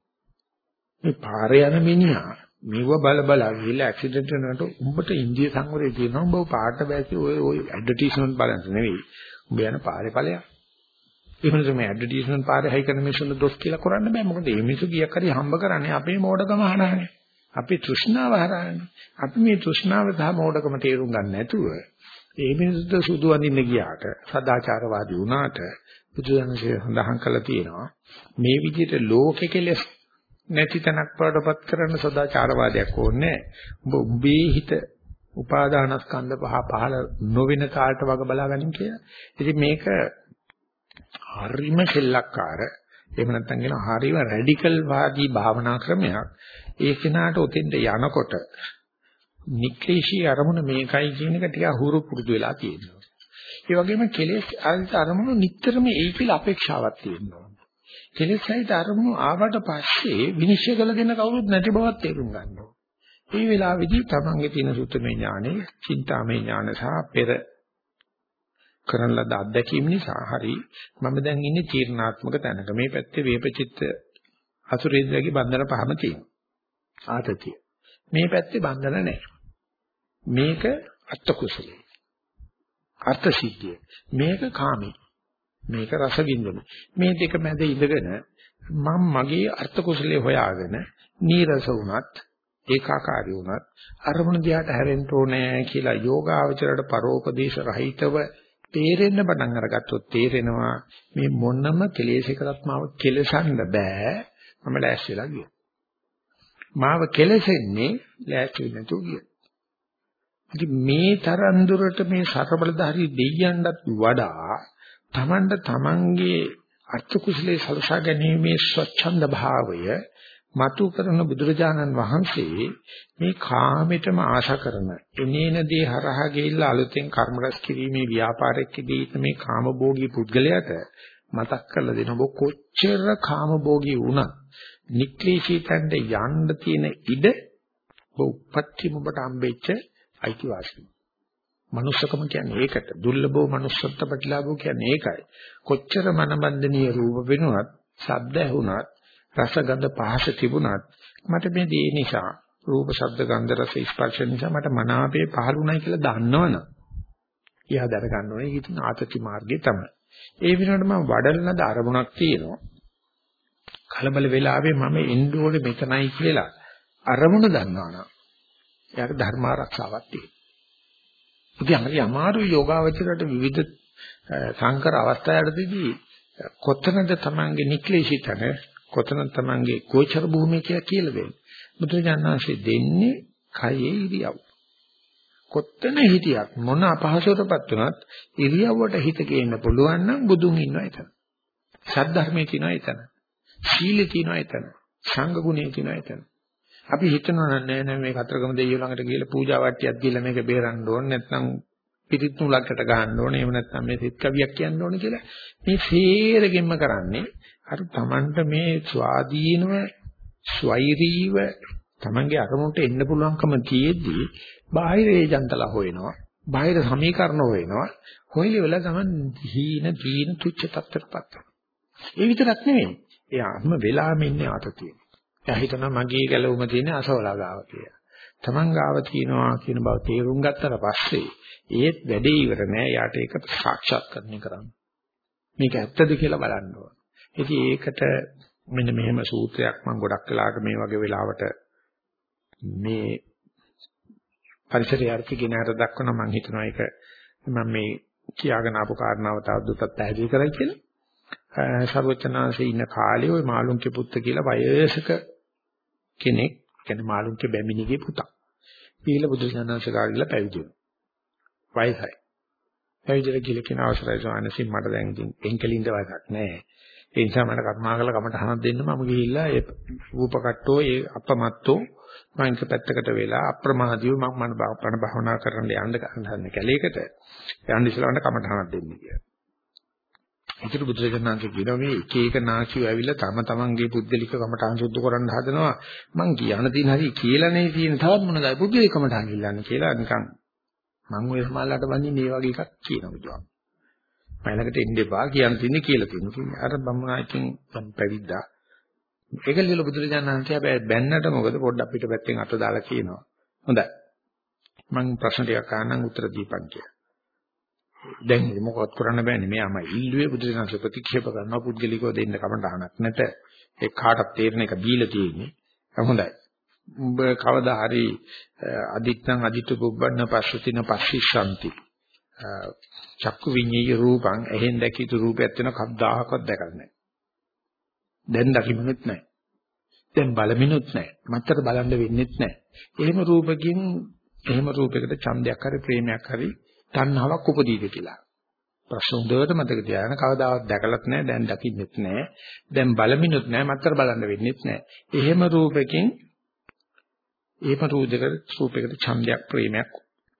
මේ පාරේ යන මිනිහා මෙව බල බල ගිහලා ඇක්සිඩන්ට් වෙනකොට උඹට ඉන්දිය සංවරය තියෙනවා උඹ පාට බැසි ඔය ඔය ඇඩ්වර්ටයිස්මන්ට් බලන්න නෙවෙයි. උඹ යන පාරේ ඵලයක්. ඒ වෙනස මේ ඇඩ්වර්ටයිස්මන්ට් පාරේ හයි කරන මිනිස්සුන්ට දොස් කියලා කරන්න බෑ. මොකද මේ මිනිස්සු ගියක් හරි හම්බ කරන්නේ අපේ මෝඩකම හරහානේ. අපේ තෘෂ්ණාව හරහානේ. අපි මේ තෘෂ්ණාව සහ මෝඩකම තේරුම් ගන්න නැතුව ඒ මිනිස්සුද සුදු අඳින්න ගියාට සදාචාරවාදී වුණාට බුදුදහමේ සඳහන් කරලා තියෙනවා මේ විදිහට ලෝකෙ කෙලස් නැති තැනක් වඩපත් කරන සදාචාරවාදයක් ඕනේ උඹ උඹේ හිත උපාදානස්කන්ධ පහ පහල නොවෙන කාලට වග බලාගනින් කියලා. ඉතින් මේක හරිම සෙල්ලක්කාර එහෙම නැත්නම් කියන හරිම රැඩිකල් වාදී භාවනා ක්‍රමයක්. ඒ කෙනාට ඔතෙන්ට යනකොට නික්ලේශී අරමුණ මේකයි කියන එක ටික හුරු පුරුදු වෙලා තියෙනවා. ඒ වගේම කෙලෙස් අනිත් අරමුණු නිටතරම ඒ කියලා අපේක්ෂාවක් තියෙනවා. කෙලෙස් සහිත අරමුණු ආවට පස්සේ විනිශ්චය කළ දෙන්න කවුරුත් නැති බවක් තේරුම් ගන්නවා. මේ වෙලාවේදී තමන්ගේ තියෙන සුත්තමේ ඥානෙ, චින්තාමේ ඥාන සහ පෙර කරන ලද අත්දැකීම් නිසා හරි මම දැන් ඉන්නේ තීර්ණාත්මක තැනක. මේ පැත්තේ වේපචිත්ත අසුරේන්ද්‍රගේ බන්ධන පහම තියෙනවා. ආතතිය. මේ පැත්තේ බන්ධන නැහැ. මේක අත්ත කුසලයි. අර්ථ සිද්ධිය. මේක කාමී. මේක රස විඳින. මේ දෙක මැද ඉඳගෙන මම මගේ අර්ථ කුසලයේ හොයාගෙන නීරස වුණත් ඒකාකාරී වුණත් අරමුණ දිහාට හැරෙන්න ඕනේ කියලා යෝගාවචරයට පරෝපදේශ රහිතව තේරෙන්න පටන් අරගත්තොත් තේරෙනවා මේ මොනම කෙලෙසයකටත් මාව කෙලසන්න බෑ මම ලෑස්තිලා ගියා. මාව කෙලසෙන්නේ ලෑස්ති නැතුව ගියා. ඉතින් මේ තරම් දුරට මේ සතරබලධාරී දෙයියන්ටත් වඩා තමන්ට තමන්ගේ අර්ථ කුසලයේ සලසා ගැනීමේ ස්වච්ඡන්ද භාවය මතු කරන බුදුරජාණන් වහන්සේ මේ කාමෙටම ආශා කරන එනේන දේ හරහා ගිහිල්ලා අලුතෙන් කර්ම රැස් කිරීමේ ව්‍යාපාරයකදී මේ කාමභෝගී පුද්ගලයාට මතක් කරලා දෙන ඔබ කොච්චර කාමභෝගී වුණත් නික්ලේශී තැන්න යන්න තියෙන ඉඩ ඔබ උපත්ති ඔබට හම්බෙච්ච අයිතිවාසිකම. Manussකම කියන්නේ ඒකට. දුර්ලභව manussත්ව ප්‍රතිලාභෝ කියන්නේ ඒකයි. කොච්චර මනබන්ධනීය රූප වෙනුවත්, ශබ්ද ඇහුණත්, රස ගඳ පහස තිබුණත් මට මේ දේ නිසා රූප, ශබ්ද, ගන්ධ, රස, ස්පර්ශ නිසා මට මනාපේ පහළුණයි කියලා දන්නවනම් එයා දර ගන්න ඕනේ ඊට ආතති මාර්ගය තමයි. ඒ වෙනකොට මම වඩලනද අරමුණක් තියෙනවා. කලබල වෙලාවේ මම එන්න ඕනේ මෙතනයි කියලා අරමුණ දන්නවනම් එයාට ධර්ම ආරක්ෂාවක් තියෙනවා. ඉතින් හරි අමාරු යෝගාවචරයට විවිධ සංකර අවස්ථාවලදී කොතනද Tamange නික්ලේශිතන කොතනද Tamange ගෝචර භූමිය කියලා කියලා දෙන්නේ. බුදුජානනාංශයේ දෙන්නේ කයේ ඉරියව්. කොත්තන හිටියක් මොන අපහසුතාවටපත් වුණත් ඉරියව්වට හිත ගේන්න පුළුවන් නම් බුදුන් ඉන්නවා එතන. සද්ධර්මයේ තියෙනවා එතන. සීලේ තියෙනවා එතන. සංඝ ගුණේ තියෙනවා එතන. අපි හිතනවා නෑ නෑ මේ කතරගම දෙවියෝ ළඟට ගිහලා පූජා වට්ටියක් දීලා මේක බේරන්න ඕනේ නැත්නම් පිටිත් නුලකට ගහන්න ඕනේ එහෙම නැත්නම් මේ සිත් කවියක් කියන්න ඕනේ කියලා මේ සේරගෙම්ම කරන්නේ අර Tamanට මේ ස්වාධීනව ස්වෛරීව Tamanගේ අරමුණට එන්න පුළුවන්කම තියෙද්දි බාහිර ඒජන්තලා හොයනවා බාහිර සමීකරණ හොයනවා හොයලි වෙලා Taman හීන දීන තුච්ච තත්ත්වයටපත් ඒ විතරක් නෙමෙයි එයාම වෙලාම ඉන්නේ ආතතිය. එයා හිතනවා මගේ ගැලවුම තියෙන අසවලා ගාව කියලා. Taman ගාව තියනවා කියන බව තේරුම් ගත්තට පස්සේ ඒත් වැඩේ ඉවර නෑ. යාට ඒක සාක්ෂාත්කරණය කරන්න. මේක ඇත්තද කියලා බලන්න ඕන. ඉතින් ඒකට මෙන්න මෙහෙම සූත්‍රයක් මම ගොඩක් වෙලාවට මේ වගේ වෙලාවට මේ පරිසරය අර්ථිකින අර දක්වන මම හිතනවා ඒක මම මේ කියාගෙන ආපු කාරණාව තවදුරටත් පැහැදිලි කරයි කියලා. සර්වචනාංශේ ඉන්න කාලේ ওই මාළුන්ගේ පුත්ත කියලා වයසක කෙනෙක් කියන්නේ මාළුන්ගේ බැමිණිගේ පුතා. පීල බුදුසසුනාංශ කාලේලා පැවිදි වුණා. වයසයි. පැවිදිලා කියලා කියන අවසරයි සෝනසින් මට දැන් ඉතින් එන්කලින්ද වයසක් නැහැ. ඒ නිසා මට කර්මාකල කමට හනක් දෙන්න මම ගිහිල්ලා ඒ රූපකට්ටෝ ඒ අපමත්තෝ මම එක පැත්තකට වෙලා අප්‍රමාදීව මම මන බණ භාවනා කරන්න යන්න ගන්න කැලේකට යන්න ඉස්සලවන්න කමට හනක් දෙන්න කියලා. ඒකට බුදුරජාණන්සේ කියනවා මේ එක එක නාකියෝ ඇවිල්ලා තම තමන්ගේ පුද්ගලික කමටහන් සුද්ධ කරන්න හදනවා මං කියන තියෙන හරි කියලානේ තියෙන තවත් මොනවායි පුද්ගලික කමටහන් ඉල්ලන්නේ කියලා නිකන් මං ඔය සමාල්ලාට වඳින්නේ මේ වගේ එකක් කියනවා බුදුහාම මයිලකට එන්න එපා කියන්න තින්නේ කියලා තියෙනවා. අර බම්මනායකින් පැවිද්දා. ඒක ලියල බුදුරජාණන් වහන්සේ හැබැයි බැන්නට මොකද පොඩ්ඩක් පිටපැත්තෙන් අත දාලා කියනවා. හොඳයි. මම ප්‍රශ්න ටිකක් අහන්නම් උත්තර දීපන් කියලා. දැන් මොකවත් කරන්න බෑනේ. මෙයාම ඉල්ලුවේ බුදුරජාණන් ප්‍රතික්ෂේප කරනවා පුද්ගලිකව දෙන්න කමටහනක් නැත. ඒ කාටත් තේරෙන එක දීලා තියෙන්නේ. හොඳයි. උඹ කවදා හරි අදිත්තං අදිත්තු පුබ්බන්න පස්සතින පස්සිසanti චක්කු විඤ්ඤාය රූපං එහෙන් දැකිතු රූපයක් වෙන කද්දාහකවත් දැකලා නැහැ. දැන් දකින්නෙත් නැහැ. දැන් බලමිනුත් නැහැ. මත්තර බලන්න වෙන්නෙත් නැහැ. එහෙම රූපකින් එහෙම රූපයකට ඡන්දයක් හරි ප්‍රේමයක් හරි තණ්හාවක් උපදීද කියලා. ප්‍රශ්න හොඳට මතක තියාගන්න කවදාවත් දැකලත් නැහැ දැන් දකින්නෙත් නැහැ. දැන් බලමිනුත් නැහැ මත්තර බලන්න වෙන්නෙත් නැහැ. එහෙම රූපකින් එහෙම රූපයකට රූපයකට ඡන්දයක් ප්‍රේමයක්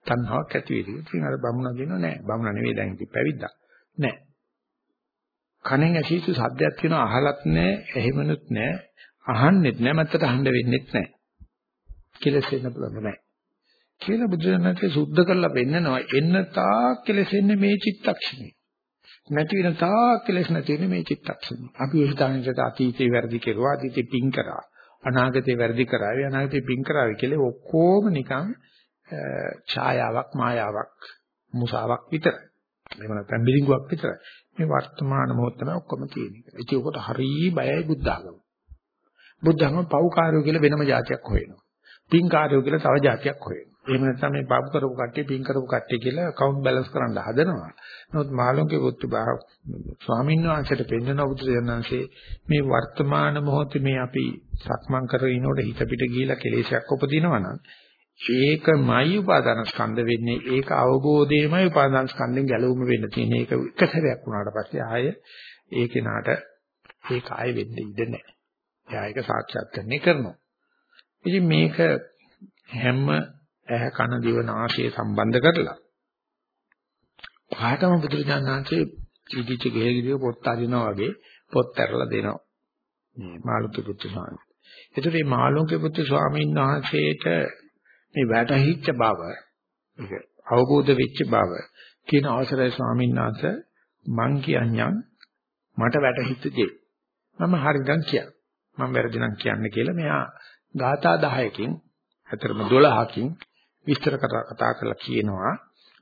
තණ්හාවක් ඇති වෙයි. ඉතින් අර බමුණා කියනවා නෑ. බමුණා නෙවෙයි දැන් ඉතින් පැවිද්දා. නෑ. කණෙන් ඇසීතු සද්දයක් කියනවා අහලත් නෑ, එහෙමනුත් නෑ, අහන්නෙත් නෑ, මත්තට අහන්න වෙන්නෙත් නෑ. කෙලස් වෙන්න පුළුවන් නෑ. කියලා බුදුරජාණන්සේ සුද්ධ කරලා පෙන්නනවා එන්න තාක් කෙලස් එන්නේ මේ චිත්තක්ෂණේ. නැති වෙන තාක් කෙලස් නැති වෙන්නේ මේ චිත්තක්ෂණේ. අපි ඒ හිතන්නේ අතීතේ වැරදි කෙරුවා, අතීතේ පින් කරා. අනාගතේ වැරදි කරාවි, අනාගතේ පින් කරාවි කියලා ඔක්කොම නිකන් ඡායාවක් මායාවක් මුසාවක් විතරයි. එහෙම නැත්නම් බිරිඟුවක් විතරයි. මේ වර්තමාන මොහොත තමයි ඔක්කොම තියෙන්නේ. ඒක උකට හරි බයයි බුද්ධාගම. බුද්ධාගම පව්කාරයෝ කියලා වෙනම જાතියක් හොයනවා. පින්කාරයෝ කියලා තව જાතියක් හොයනවා. එහෙම නැත්නම් මේ පව් කරපු කට්ටිය පින් කරපු කට්ටිය කියලා account balance කරන්න හදනවා. නමුත් මාළුන්ගේ පුත්තු බා ස්වාමීන් වහන්සේට පෙන්වන බුදුරජාණන්සේ මේ වර්තමාන මොහොතේ මේ අපි සක්මන් කරගෙන ඉනකොට හිත පිට ගිහිලා කෙලෙසයක් උපදිනවා නම් ඒකමයි උපාදාන ස්කන්ධ වෙන්නේ ඒක අවබෝධයමයි උපාදාන ස්කන්ධෙන් ගැලවුම වෙන්න තියෙන ඒක එක සැරයක් වුණාට පස්සේ ආය ඒ කෙනාට ඒක ආය වෙන්න ඉඩ නැහැ. එයා ඒක සාක්ෂාත් කරන්නේ කරනවා. ඉතින් මේක හැම ඇහ කන දිව නාසය සම්බන්ධ කරලා. පාඨම බුදුරජාණන්සේ ඉදිච්ච ගෙහෙවිදිය පොත් අරිනවා වගේ පොත් ඇරලා දෙනවා. මේ මාළුක්‍ය පුත්තු ස්වාමීන්. ඒතර මේ මාළුක්‍ය පුත්තු ස්වාමීන් වහන්සේට මේ වැටහිච්ච බව අවබෝධ වෙච්ච බව කියන අවසරයි ස්වාමීන් වහන්සේ මං කියන්නම් මට වැටහිච්ච දේ. මම හරියටම කියන්න. මම වැරදි නම් කියන්න කියලා මෙයා ගාථා 10කින් අතරම 12කින් විස්තර කතා කරලා කියනවා.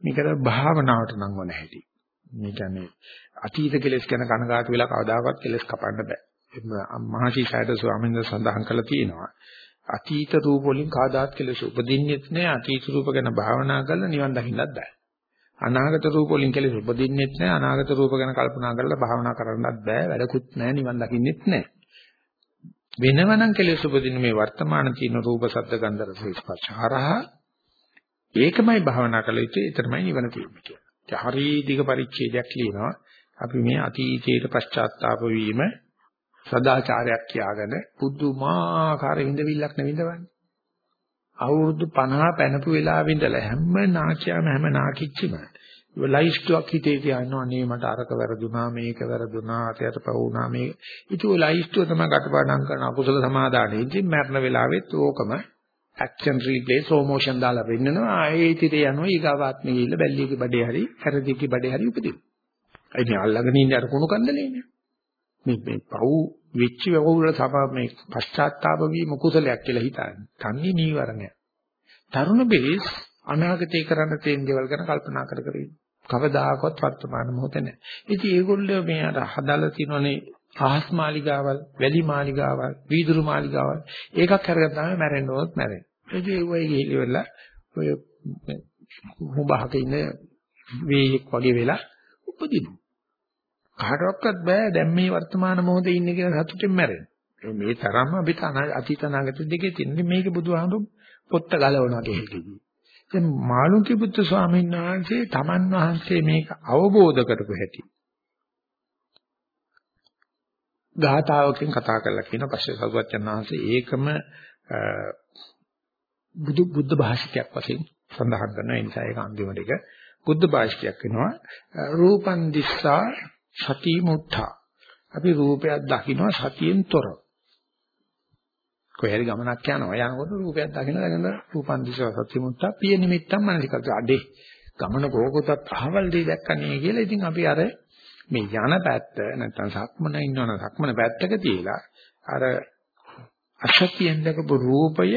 මේකට භාවනාවට නම් වන හැටි. මේ කියන්නේ අතීත කෙලෙස් ගැන කනගාටු වෙලා කවදාකවත් කෙලෙස් කපන්න බෑ. මහසි සයද ස්වාමීන් වහන්සේ සඳහන් කළා තියෙනවා. අතීත රූප වලින් කාදාත් කෙලෙස උපදින්නෙත් නෑ. අතීත රූප ගැන භාවනා කරලා නිවන් දකින්නත් බෑ. අනාගත රූප වලින් කෙලෙස උපදින්නෙත් නෑ. අනාගත රූප ගැන කල්පනා කරලා භාවනා කරන්නත් බෑ. වැඩකුත් නෑ. නිවන් දකින්නෙත් නෑ. වෙනවනම් කෙලෙස උපදින මේ වර්තමාන තියෙන රූප සද්ද ගන්ධ රස ස්පර්ශ හරහා ඒකමයි භාවනා කළ යුත්තේ ඒතරමයි නිවන තියෙන්නේ කියලා. හරි දිග පරිච්ඡේදයක් ලියනවා. අපි මේ අතීතයේ පශ්චාත්තාප වීම සදාචාරයක් කියාගෙන පුදුමාකාර විඳවිල්ලක් නෙවිඳවන්නේ. අවුරුදු 50 පැනපු වෙලාවෙ ඉඳලා හැම නාකියම හැම නාකිච්චිම ලයිස්ට්ුවක් හිතේ තියනවා අනේ මට අරක වැරදුනා මේක වැරදුනා අතයට පවුනා මේ ඉතින් ඔය ලයිස්ට්ුව තමයි කටපාඩම් කරන අකුසල සමාදානෙ ඉතින් මරණ වෙලාවෙත් ඕකම ඇක්ෂන් රීප්ලේ ස්ලෝ මොෂන් දාලා වෙන්නනවා ආයේ ඉතින් යනවා ඊගාවාත්මෙ ගිහිල්ලා බැල්ලියගේ බඩේ හරි හැරදිගේ බඩේ හරි උපදිනවා ඉතින් අල්ලගෙන ඉන්නේ අර කුණු කන්දලේනේ මේ මේ පව් වෙච්ච වවුල සබා මේ පශ්චාත්තාප වීම කුසලයක් කියලා හිතන්නේ. තන්නේ නීවරණය. තරුණ බෙස් අනාගතේ කරන්න තියෙන දේවල් ගැන කල්පනා කර කර කවදාකවත් වර්තමාන මොහොතේ නැහැ. ඉතින් ඒගොල්ලෝ මේ අර හදලා තියෙනනේ ආහස් මාලිගාවල්, වැලි මාලිගාවල්, වීදුරු මාලිගාවල් ඒකක් අරගෙන තමයි මැරෙන්න ඕත් මැරෙන්නේ. ඒ වගේ ගිහිල්ලා ඔය හුඹහක ඉන්න වේයෙක් වගේ වෙලා උපදිනවා. කාටවත් බෑ දැන් මේ වර්තමාන මොහොතේ ඉන්නේ කියලා සතුටින් මැරෙන්න. මේ තරම්ම අපිට අතීත අනාගත දෙකේ තියෙන්නේ මේක බුදුහාමුදුරු පොත්ත ගලවනවා කියලාදී. දැන් මාළුන්ති පුත්තු ස්වාමීන් වහන්සේ තමන් වහන්සේ මේක අවබෝධ කරපු හැටි. ගාථාවකින් කතා කරලා කියන පස්සේ සරුවච්චන් වහන්සේ ඒකම බුදු බුද්ධ භාෂිතයක් වශයෙන් සඳහන් කරනවා. ඒ නිසා ඒක අන්තිමට එක බුද්ධ භාෂිතයක් වෙනවා. රූපන් දිස්සා සති මුත්තා. අපි රූපයක් දකිනවා සතියෙන් තොරව. කොහේරි ගමනක් යනවා. යනකොට රූපයක් දකින්න දකින්න රූපන් දිශා සති මුත්තා පිය නිමිත්තන් මනසිකත. අඩේ ගමන කෝකටත් අහවල් දෙයක් දැක්කනේ කියලා. ඉතින් අපි අර මේ යන පැත්ත නැත්තම් සක්මන ඉන්නවනම් සක්මන පැත්තක තියලා අර අසතියෙන් දැකපු රූපය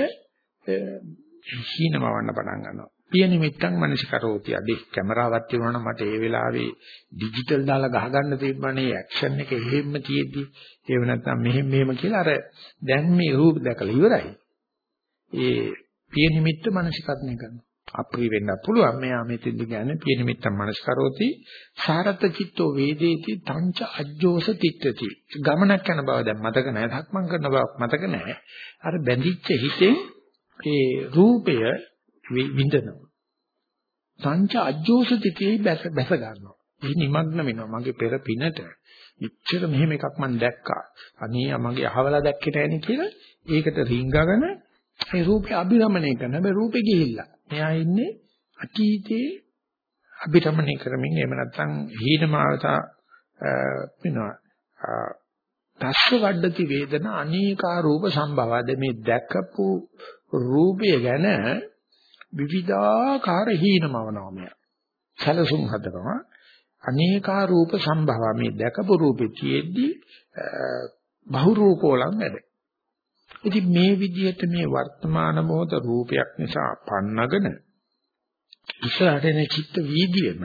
හීනමවන්න පටන් ගන්නවා. පිය නිමිත්තන් මනසිකරෝති. අදී කැමරාවක් තියුණා නම් මට ඒ වෙලාවේ ඩිජිටල් දාලා ගහගන්න තිබ්බනේ. ඇක්ෂන් එක එහෙම්ම තියෙද්දි ඒව නැත්නම් මෙහෙම මෙහෙම කියලා අර දැන් මේ රූප දැකලා ඉවරයි. ඒ පිය නිමිත්ත මනසිකරණය කරනවා. අප්‍රිය වෙන්න පුළුවන් මෙයා මෙතෙන්දි කියන්නේ පිය නිමිත්තන් මනසිකරෝති සාරත චිත්තෝ වේදේති තංච අජ්ජෝස තිට්ඨති ගමනක් යන බව දැන් මතක නැහැ ධක්මං කරන බව මතක නැහැ අර බැඳිච්ච හිතෙන් ඒ රූපය විඳිනවා. සංච අජෝසතිතේ බැස බැස ගන්නවා. ඒ නිමග්න වෙනවා. මගේ පෙර පිනට මෙච්චර මෙහෙම එකක් මම දැක්කා. අනේ මගේ අහවලා දැක්කේ නැණි කියලා ඒකට රිංගගෙන ඒ රූපේ අභිරමණය කරන හැබැයි රූපේ ගිහිල්ලා. එයා ඉන්නේ අතීතේ අභිරමණය කරමින් එහෙම නැත්නම් හීනමාවතා වෙනවා. තස්ස වඩති වේදන අනේකා රූප සම්භවද මේ දැකපු රූපය ගැන විවිධාකාර හීනමවනවා මෙයා. සැලසුම් හදනවා. අනේකා රූප සම්භව මේ දැකපු රූපේ තියෙද්දි බහු රූපෝලම් වැඩ. ඉතින් මේ විදිහට මේ වර්තමාන මොහොත රූපයක් නිසා පන්නගෙන ඉස්සරහට එන චිත්ත වීදියේම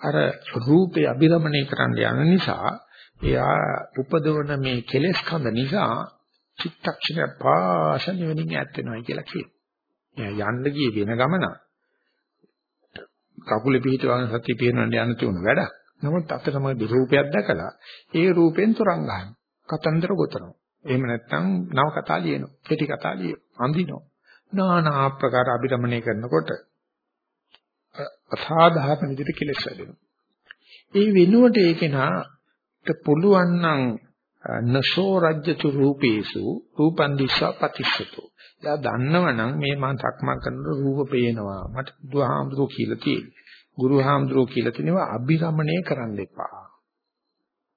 අර රූපේ අභිරමණය කරන්න යන නිසා එයා උපදවන මේ කෙලෙස් කඳ නිසා චිත්තක්ෂණය පාස නිවෙනින් ඈත් වෙනවා කියලා කියනවා. යන්න ගියේ වෙන ගමන. කකුලේ පිහිටවගෙන සතිය පියනන්න යන තුන වැඩක්. නමුත් අතරම රූපයක් දැකලා ඒ රූපෙන් තරංග ගන්න. කතන්දර ගොතනවා. එහෙම නැත්නම් නව කතා ලියනවා. කෙටි කතා ලියනවා. අඳිනවා. নানা ආකාර අභිරමණය කරනකොට අසාධාරණ විදිහට කෙලෙස් වැඩෙනවා. ඒ වෙනුවට ඒකේනාට පුළුවන් නම් නසෝ රජ්‍යතු රූපේසු රූපන් දිස්සා පතිස්සතු. එයා දන්නවනම් මේ මම සක්මන් කරනකොට රූප පේනවා. මට බුදුහාමුදුරුවෝ කියලා තියෙන්නේ. ගුරුහාමුදුරුවෝ කියලා තියෙනවා අභිරමණය කරන්න එපා.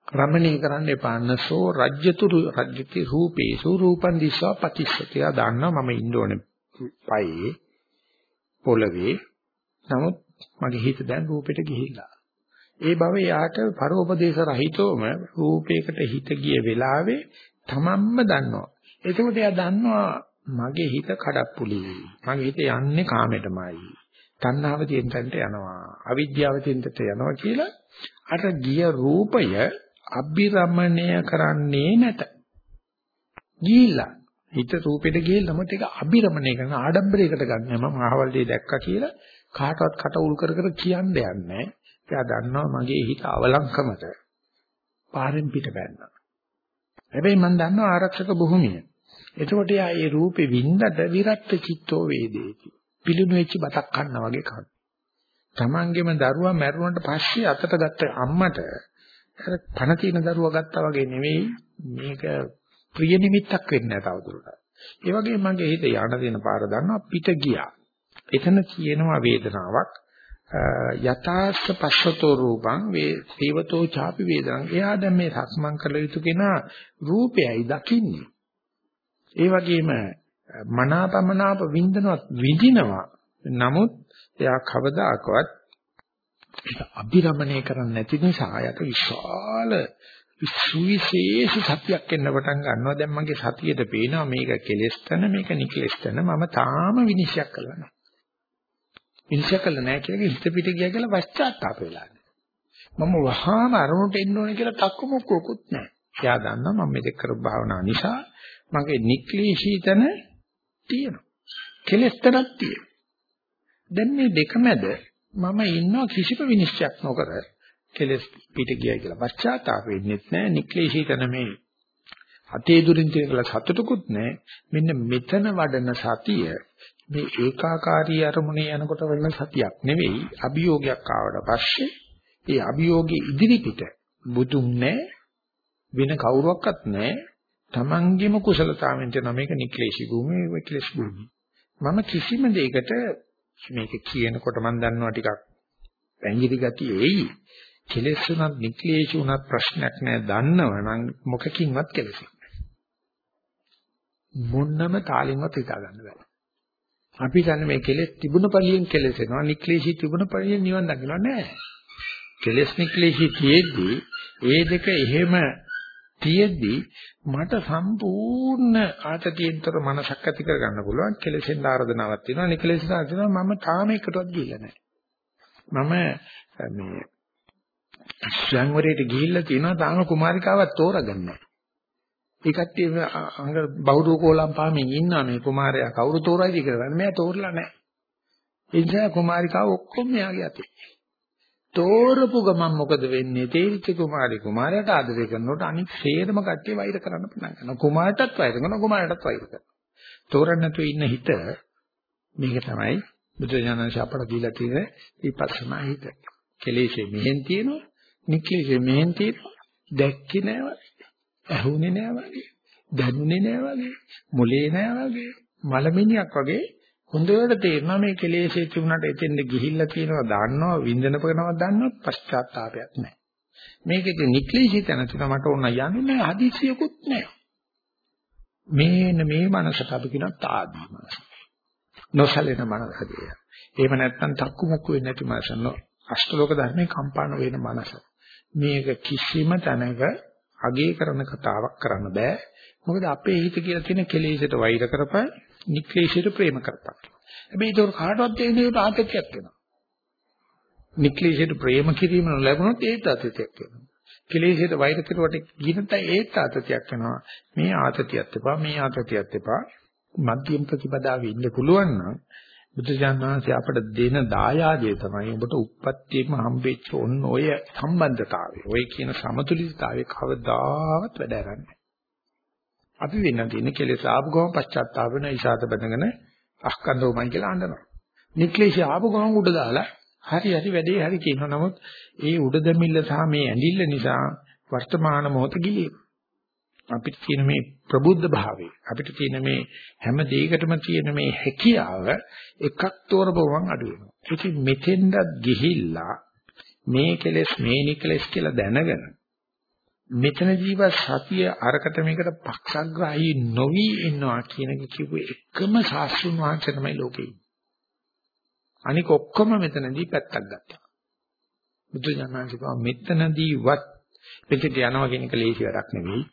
රමණීය කරන්න එපා. නසෝ රජ්‍යතු රජ්‍යති රූපේසු රූපන් දිස්සා පතිස්සතු. එයා දන්නවා මම ඉන්න ඕනේ පයේ පොළවේ. නමුත් මගේ හිත දැන් රූපෙට ගිහිල්ලා. ඒ බව යාට පරෝපදේශ රහිතවම රූපයකට හිත ගිය වෙලාවේ තමන්ම දන්නවා. එතකොට එයා දන්නවා මගේ හිත කඩප්පුලි. මගේ හිත යන්නේ කාමයටමයි. තණ්හාව තියෙන තැනට යනවා. අවිද්‍යාව තියෙන තැනට යනවා කියලා අර ගිය රූපය අභිරමණය කරන්නේ නැත. ගිහිල්ලා හිත රූපෙට ගිහිල්ලාම ඒක අභිරමණය කරන ආඩම්බරයකට ගන්න මම ආවල් දෙය දැක්කා කියලා කාටවත් කට උල් කර කර කියන්න යන්නේ නැහැ. එයා දන්නවා මගේ හිත අවලංකමට පාරෙන් පිට බැන්නා. හැබැයි මම දන්නවා ආරක්ෂක භූමිය. එතකොට යා ඒ රූපේ වින්දට විරත් චිත්තෝ වේදේති. පිළිණු වෙච්ච බතක් කන්නා වගේ කන. Tamangeම දරුවා මැරුණාට පස්සේ අතට ගත්ත අම්මට අර පණ තියෙන දරුවා ගත්තා වගේ නෙවෙයි මේක ප්‍රිය නිමිත්තක් වෙන්නේ නැහැ තවදුරටත්. ඒ වගේ මගේ හිත යන දෙන පාර දන්නවා පිට ගියා. එතන තියෙනවා වේදනාවක්. යථාස්ස පස්සතෝ රූපං වේ සේවතෝ ചാපි වේදනං. එයා දැන් මේ සක්මන් කළ යුතු කෙනා රූපයයි දකින්නේ. ඒ වගේම මනාපමනාප විඳිනවත් විඳිනවා. නමුත් එයා කවදාකවත් ඒක අභිරමණය කරන්නේ නැති නිසා යට විශාල සුවිශේෂ සතියක් එන්න පටන් ගන්නවා. දැන් මගේ සතියට පේනවා මේක කෙලෙස්තන මේක නිකලෙස්තන මම තාම විනිශ්චය කළා නෑ. විනිශ්චය කළා නෑ කියන හිත පිට ගියා කියලා පශ්චාත්තාප වෙලා මම වහාම අරමුණට එන්න ඕනේ කියලා තක්කමුක්කුකුත් නෑ. එයා දන්නවා මම මේක කරපු භාවනාව නිසා මගේ නික්ලේශීතන තියෙනවා. කෙලෙස්තනක් තියෙනවා. දැන් මේ දෙක මැද මම ඉන්නවා කිසිම විනිශ්චයක් නොකර. කෙලස් පිට ගියයි කියලා. පශ්චාත්තාප වෙන්නෙත් නැහැ නික්ලේශීතන මේ අතේ දුරින් කියලා සතුටුකුත් නැහැ මෙන්න මෙතන වඩන සතිය මේ ඒකාකාරී අරමුණේ යනකොට වෙන සතියක් නෙවෙයි. අභියෝගයක් ආවට පස්සේ ඒ අභියෝගේ ඉදිරි පිට බුදුන් නැහැ වෙන කවුරුවක්වත් නැහැ තමන්ගේම කුසලතාවෙන් තන මේක නික්ලේශී භූමිය වික්ලේශ භූමිය. මම කිසිම දෙයකට මේක කියනකොට මම දන්නවා ටිකක් පැංගිරි ගතිය එයි. කෙලෙස් උනත් නික්ලේශ උනත් ප්‍රශ්නයක් නෑ. දන්නවනම් මොකකින්වත් කෙලෙසෙන්නේ මොන්නම තාලින්වත් හිතා ගන්න බෑ. අපි දන්නේ මේ කෙලෙස් තිබුණ පළියෙන් කෙලෙසෙනවා නික්ලේශී තිබුණ පළියෙන් නිවන් දකින්න නෑ. කෙලෙස් නික්ලේශී තියෙද්දි ඒ දෙක එහෙම තියෙද්දි මට සම්පූර්ණ ආතතියෙන්තර මනසක් ඇති කර ගන්න පුළුවන් කෙලෙසෙන් ආරාධනාවක් තියෙනවා නිකලෙසෙන් ආරාධනාවක් මම තාම එකටවත් ගිහිල්ලා නැහැ මම මේ ස්වයංවරයට ගිහිල්ලා තියෙනවා තාම කුමාරිකාවක් තෝරගන්නේ ඒ කට්ටිය අංග බහුරු කෝලම් පාමින් ඉන්නා මේ කුමාරයා කවුරු තෝරයිද කියලා. මෙයා තෝරලා නැහැ. ඒ නිසා කුමාරිකාව ඔක්කොම මෙයාගේ අතේ. තෝරපු ගමන් මොකද වෙන්නේ? තේරිච්ච කුමාරි කුමාරයාට ආදරය කරනකොට අනිත් සේරම කට්ටිය වෛර කරන්න පටන් ගන්නවා. කුමාරටත් වෛර කරනවා, කුමාරටත් වෛර කරනවා. තෝරන්න නැතුව ඉන්න හිත මේක තමයි බුදුජානක අපට දීලා තියෙන විපස්සනා හිත. කෙලෙසේ මෙහෙන් තියෙනවා, නික්ලෙසේ මෙහෙන් තියෙනවා. දැක්කේ නෑ වගේ. ඇහුනේ නෑ වගේ. දැනුනේ නෑ වගේ. මොලේ නෑ වගේ. මලමිණියක් වගේ හොඳට තේරෙනවා මේ කෙලෙසේ තිබුණාට එතෙන්ද ගිහිල්ලා තියෙනවා දන්නවා විඳින පකනවා දන්නවා පශ්චාත්තාවයක් නැහැ. මේකේ නික්ලේශී තැන තුන මට ඕන යන්නේ හදිසියකුත් නැහැ. මේන මේ මනසට අපි කියන තාදී මනස. නොසලෙන මනසදී. එහෙම නැත්නම් තක්කු මුක්කු වෙන්නේ නැති මනස නෝ අෂ්ටලෝක ධර්මේ කම්පාණ වෙන මනස. මේක කිසිම තැනක අගේ කරන කතාවක් කරන්න බෑ. මොකද අපේ හිත කියලා තියෙන කෙලෙසට වෛර කරපන් නික්ලේශයට ප්‍රේම කරපන්. හැබැයි ඒක කාටවත් දෙන්නේ ආතතියක් වෙනවා. නික්ලේශයට ප්‍රේම කිරීම ලැබුණොත් ඒත් ආතතියක් වෙනවා. කෙලෙසට වෛර කරුවට ගිනත ඒත් ආතතියක් වෙනවා. මේ ආතතියත් එපා මේ ආතතියත් එපා මධ්‍යම ප්‍රතිපදාවේ ඉන්න පුළුවන් නම් බුදුජානනාංශය අපට දෙන දායාදය තමයි ඔබට උප්පත්තියම හම්බෙච්ච ඔන්න ඔය සම්බන්ධතාවය. ඔය කියන සමතුලිතතාවය කවදාවත් වැඩ කරන්නේ අපි වෙන්න තියෙන කෙලෙස් ආපු ගමන් පශ්චාත්තාප වෙන ඉසాత බඳගෙන අස්කන්ධෝමයි කියලා අඬනවා. නික්ලේශ ආපු ගමන් උඩ දාලා හරි හරි වැඩේ හරි කියනවා. නමුත් ඒ උඩ දෙමිල්ල සහ මේ ඇඬිල්ල නිසා වර්තමාන මොහොත ගිලින. අපිට තියෙන මේ ප්‍රබුද්ධ භාවය අපිට තියෙන මේ හැම දෙයකටම තියෙන මේ හැකියාව එකක් තෝරපුවම අඩු වෙනවා. ඉතින් මෙතෙන්ද ගිහිල්ලා මේ කෙලෙස් මේ නිකලෙස් කියලා දැනගෙන මෙතන ජීව සතිය අරකට මේකට පක්ෂග්‍රාහී නොවි ඉන්නවා කියන එක කියපු එකම ශාස්ත්‍රුන් වහන්සේ තමයි ලෝකේ. අනික ඔක්කොම මෙතනදී පැත්තක් ගත්තා. බුදු දනන්සිකව මෙතනදීවත් පිටිට යනවා කියන එක ලේසි වැඩක් නෙවෙයි.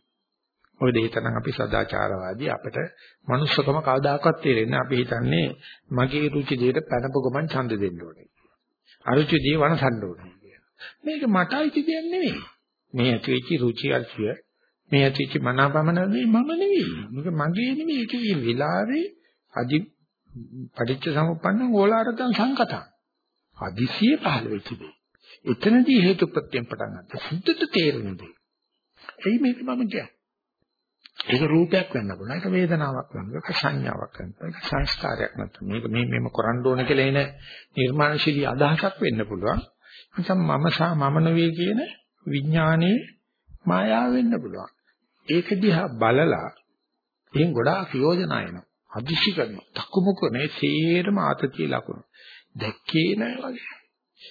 ඔය දෙයතරම් අපි සදාචාරවාදී අපිට මනුස්සකම කවදාකවත් තේරෙන්නේ අපි හිතන්නේ මගේ රුචි දෙයට පැනපු ගමන් ඡන්ද දෙන්න ඕනේ. අරුචි දේ වනසන්න ඕනේ කියලා. මේක මටයි කියන්නේ නෙවෙයි. මේ ඇතිවෙච්ච රුචි අරුචිය මේ ඇතිවෙච්ච මනාපමන නෙවෙයි මම නෙවෙයි. මේක මගේ නෙවෙයි. ඒක මේ වෙලාවේ අදි පටිච්ච සමුප්පන්න ඕලාරතං සංකතං. අදිසිය පහළ වෙච්ච දේ. එතනදී හේතු ප්‍රත්‍යයෙන් පටන් ගන්නවා. සුද්ධට තේරෙන දේ. එයි මේක මම කියන්නේ. ඒක රූපයක් වෙන්න පුළුවන්. ඒක වේදනාවක් වෙන්න පුළුවන්. ඒක සංඥාවක් වෙන්න පුළුවන්. ඒක සංස්කාරයක් නැත්නම් මේක මේ මෙම කරන්න ඕන කියලා එන නිර්මාණශීලී අදහසක් වෙන්න පුළුවන්. නැත්නම් මම සහ මම නෙවෙයි කියන විඥානයේ මායාව වෙන්න පුළුවන්. ඒක දිහා බලලා එහෙන් ගොඩාක් යෝජනා එනවා. අදිශි කරනවා. තකුමුක නේ සේරම ආතතිය ලකුණු. දැක්කේ නෑ වගේ.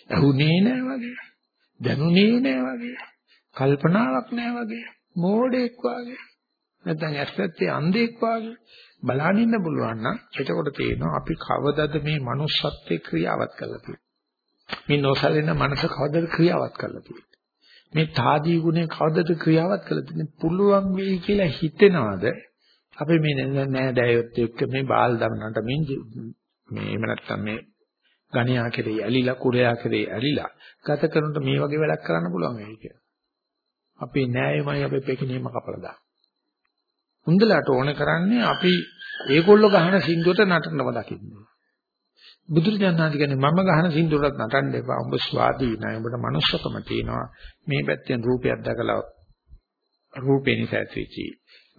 ඇහුනේ නෑ වගේ. දැනුනේ නෑ වගේ. කල්පනාවක් නෑ වගේ. මෝඩෙක් වගේ. නැත්නම් ඇත්තත්තේ අන්ධෙක් වගේ. බලන් ඉන්න පුළුවන් නම් එතකොට තේරෙනවා අපි කවදද මේ manussත්වයේ ක්‍රියාවත් කරලා තියෙන්නේ. මේ නොසලෙන මනස කවදද ක්‍රියාවත් කරලා තියෙන්නේ. මේ තාදී ගුණය කවදද ක්‍රියාවත් කරලා තියෙන්නේ. පුළුවන් වෙයි කියලා හිතෙනවද? අපි මේ නෑදෑයොත් එක්ක මේ බාල් දමනට මේ මේ එහෙම නැත්නම් මේ ගණ්‍යා කෙරේ ඇලිලා කුරයා කෙරේ ඇලිලා ගත කරනට මේ වගේ වැඩක් කරන්න පුළුවන් වෙයි කියලා. අපේ නෑයමයි අපේ පෙකිනීම කපලා දාන. හුඳලට ඕන කරන්නේ අපි ඒගොල්ලෝ ගහන සින්දුවට නටනව දකින්න. බුදුරජාණන් කියන්නේ මම ගහන සින්දුවටත් නටන්න එපා. උඹ ස්වාධීනයි. උඹට මනුස්සකම තියෙනවා. මේ පැත්තෙන් රූපයක් දැකලා රූපේ නිසා ඇතිවෙච්චි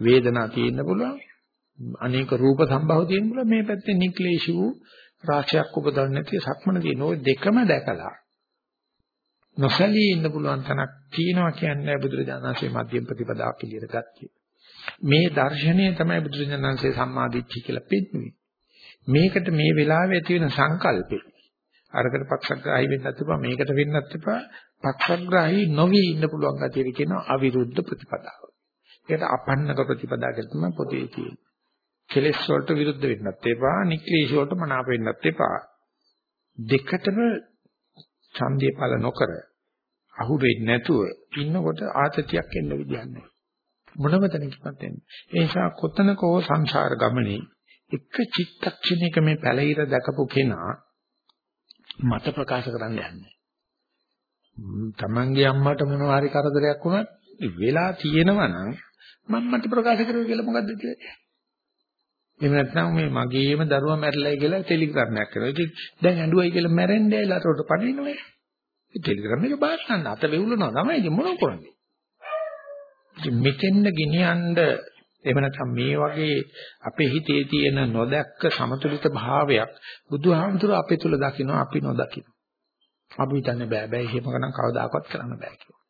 වේදනා තියෙන්න පුළුවන්. අනේක රූප සම්භව තියෙන්න පුළුවන්. මේ පැත්තෙන් නික්ලේශී වූ රාශියක් උපදවන්නේ නැති සක්මන තියෙන ওই දෙකම දැකලා නොසලී ඉන්න පුළුවන් තනක් තියෙනවා කියන්නේ බුදුරජාණන්සේ මධ්‍යම ප්‍රතිපදා පිළිවෙල ගත්තී. මේ දර්ශනය තමයි බුදුරජාණන්සේ සම්මාදිට්ඨිය කියලා පෙන්නන්නේ. මේකට මේ වෙලාවේ ඇති වෙන සංකල්පේ අරකට පක්ෂග්‍රාහී වෙන්නත් එපා මේකට වෙන්නත් එපා පක්ෂග්‍රාහී නොවි ඉන්න පුළුවන් ගැතිය කියනවා අවිරුද්ධ ප්‍රතිපදාව. ඒකට අපන්නක ප්‍රතිපදා කියලා තමයි පොතේ තියෙන්නේ. කෙලෙස් වලට විරුද්ධ වෙන්නත් එපා නික්ලේශ වලට මනාප වෙන්නත් එපා. දෙකටම ඡන්දේ පල නොකර අහු වෙන්නේ නැතුව ඉන්නකොට ආතතියක් එන්න විදියක් නැහැ. මොනම තැනකවත් එන්නේ. ඒ නිසා කොතනකෝ සංසාර ගමනේ එක චිත්තක්ෂණයක මේ පැලිර දැකපු කෙනා මත ප්‍රකාශ කරන්න යන්නේ. තමන්ගේ අම්මට මොනවා හරි කරදරයක් වුණත් වෙලා තියෙනවා නම් මම මට ප්‍රකාශ කරුවා කියලා මොකද්ද කියන්නේ? එහෙම නැත්නම් මේ මගේම දරුවා මැරිලායි කියලා ටෙලිග්‍රෑම් එකක් කරනවා. ඉතින් දැන් ඇඬුවයි කියලා මැරෙන්නේ ලතරට පණිනවනේ. ඒ ටෙලිග්‍රෑම් එක බාරන්න අත වෙවුලනවා තමයි ඉතින් මොනව කරන්නේ? ඉතින් මෙතෙන්ද ගෙනියන්න එහෙම නැත්නම් මේ වගේ අපේ හිතේ තියෙන නොදැක්ක සමතුලිත භාවයක් බුදුහාමුදුර අපේ තුල දකින්න අපි නොදකින්න. අපි හිතන්නේ බෑ බෑ එහෙම කරනම් කවදාකවත් කරන්න බෑ කියලා.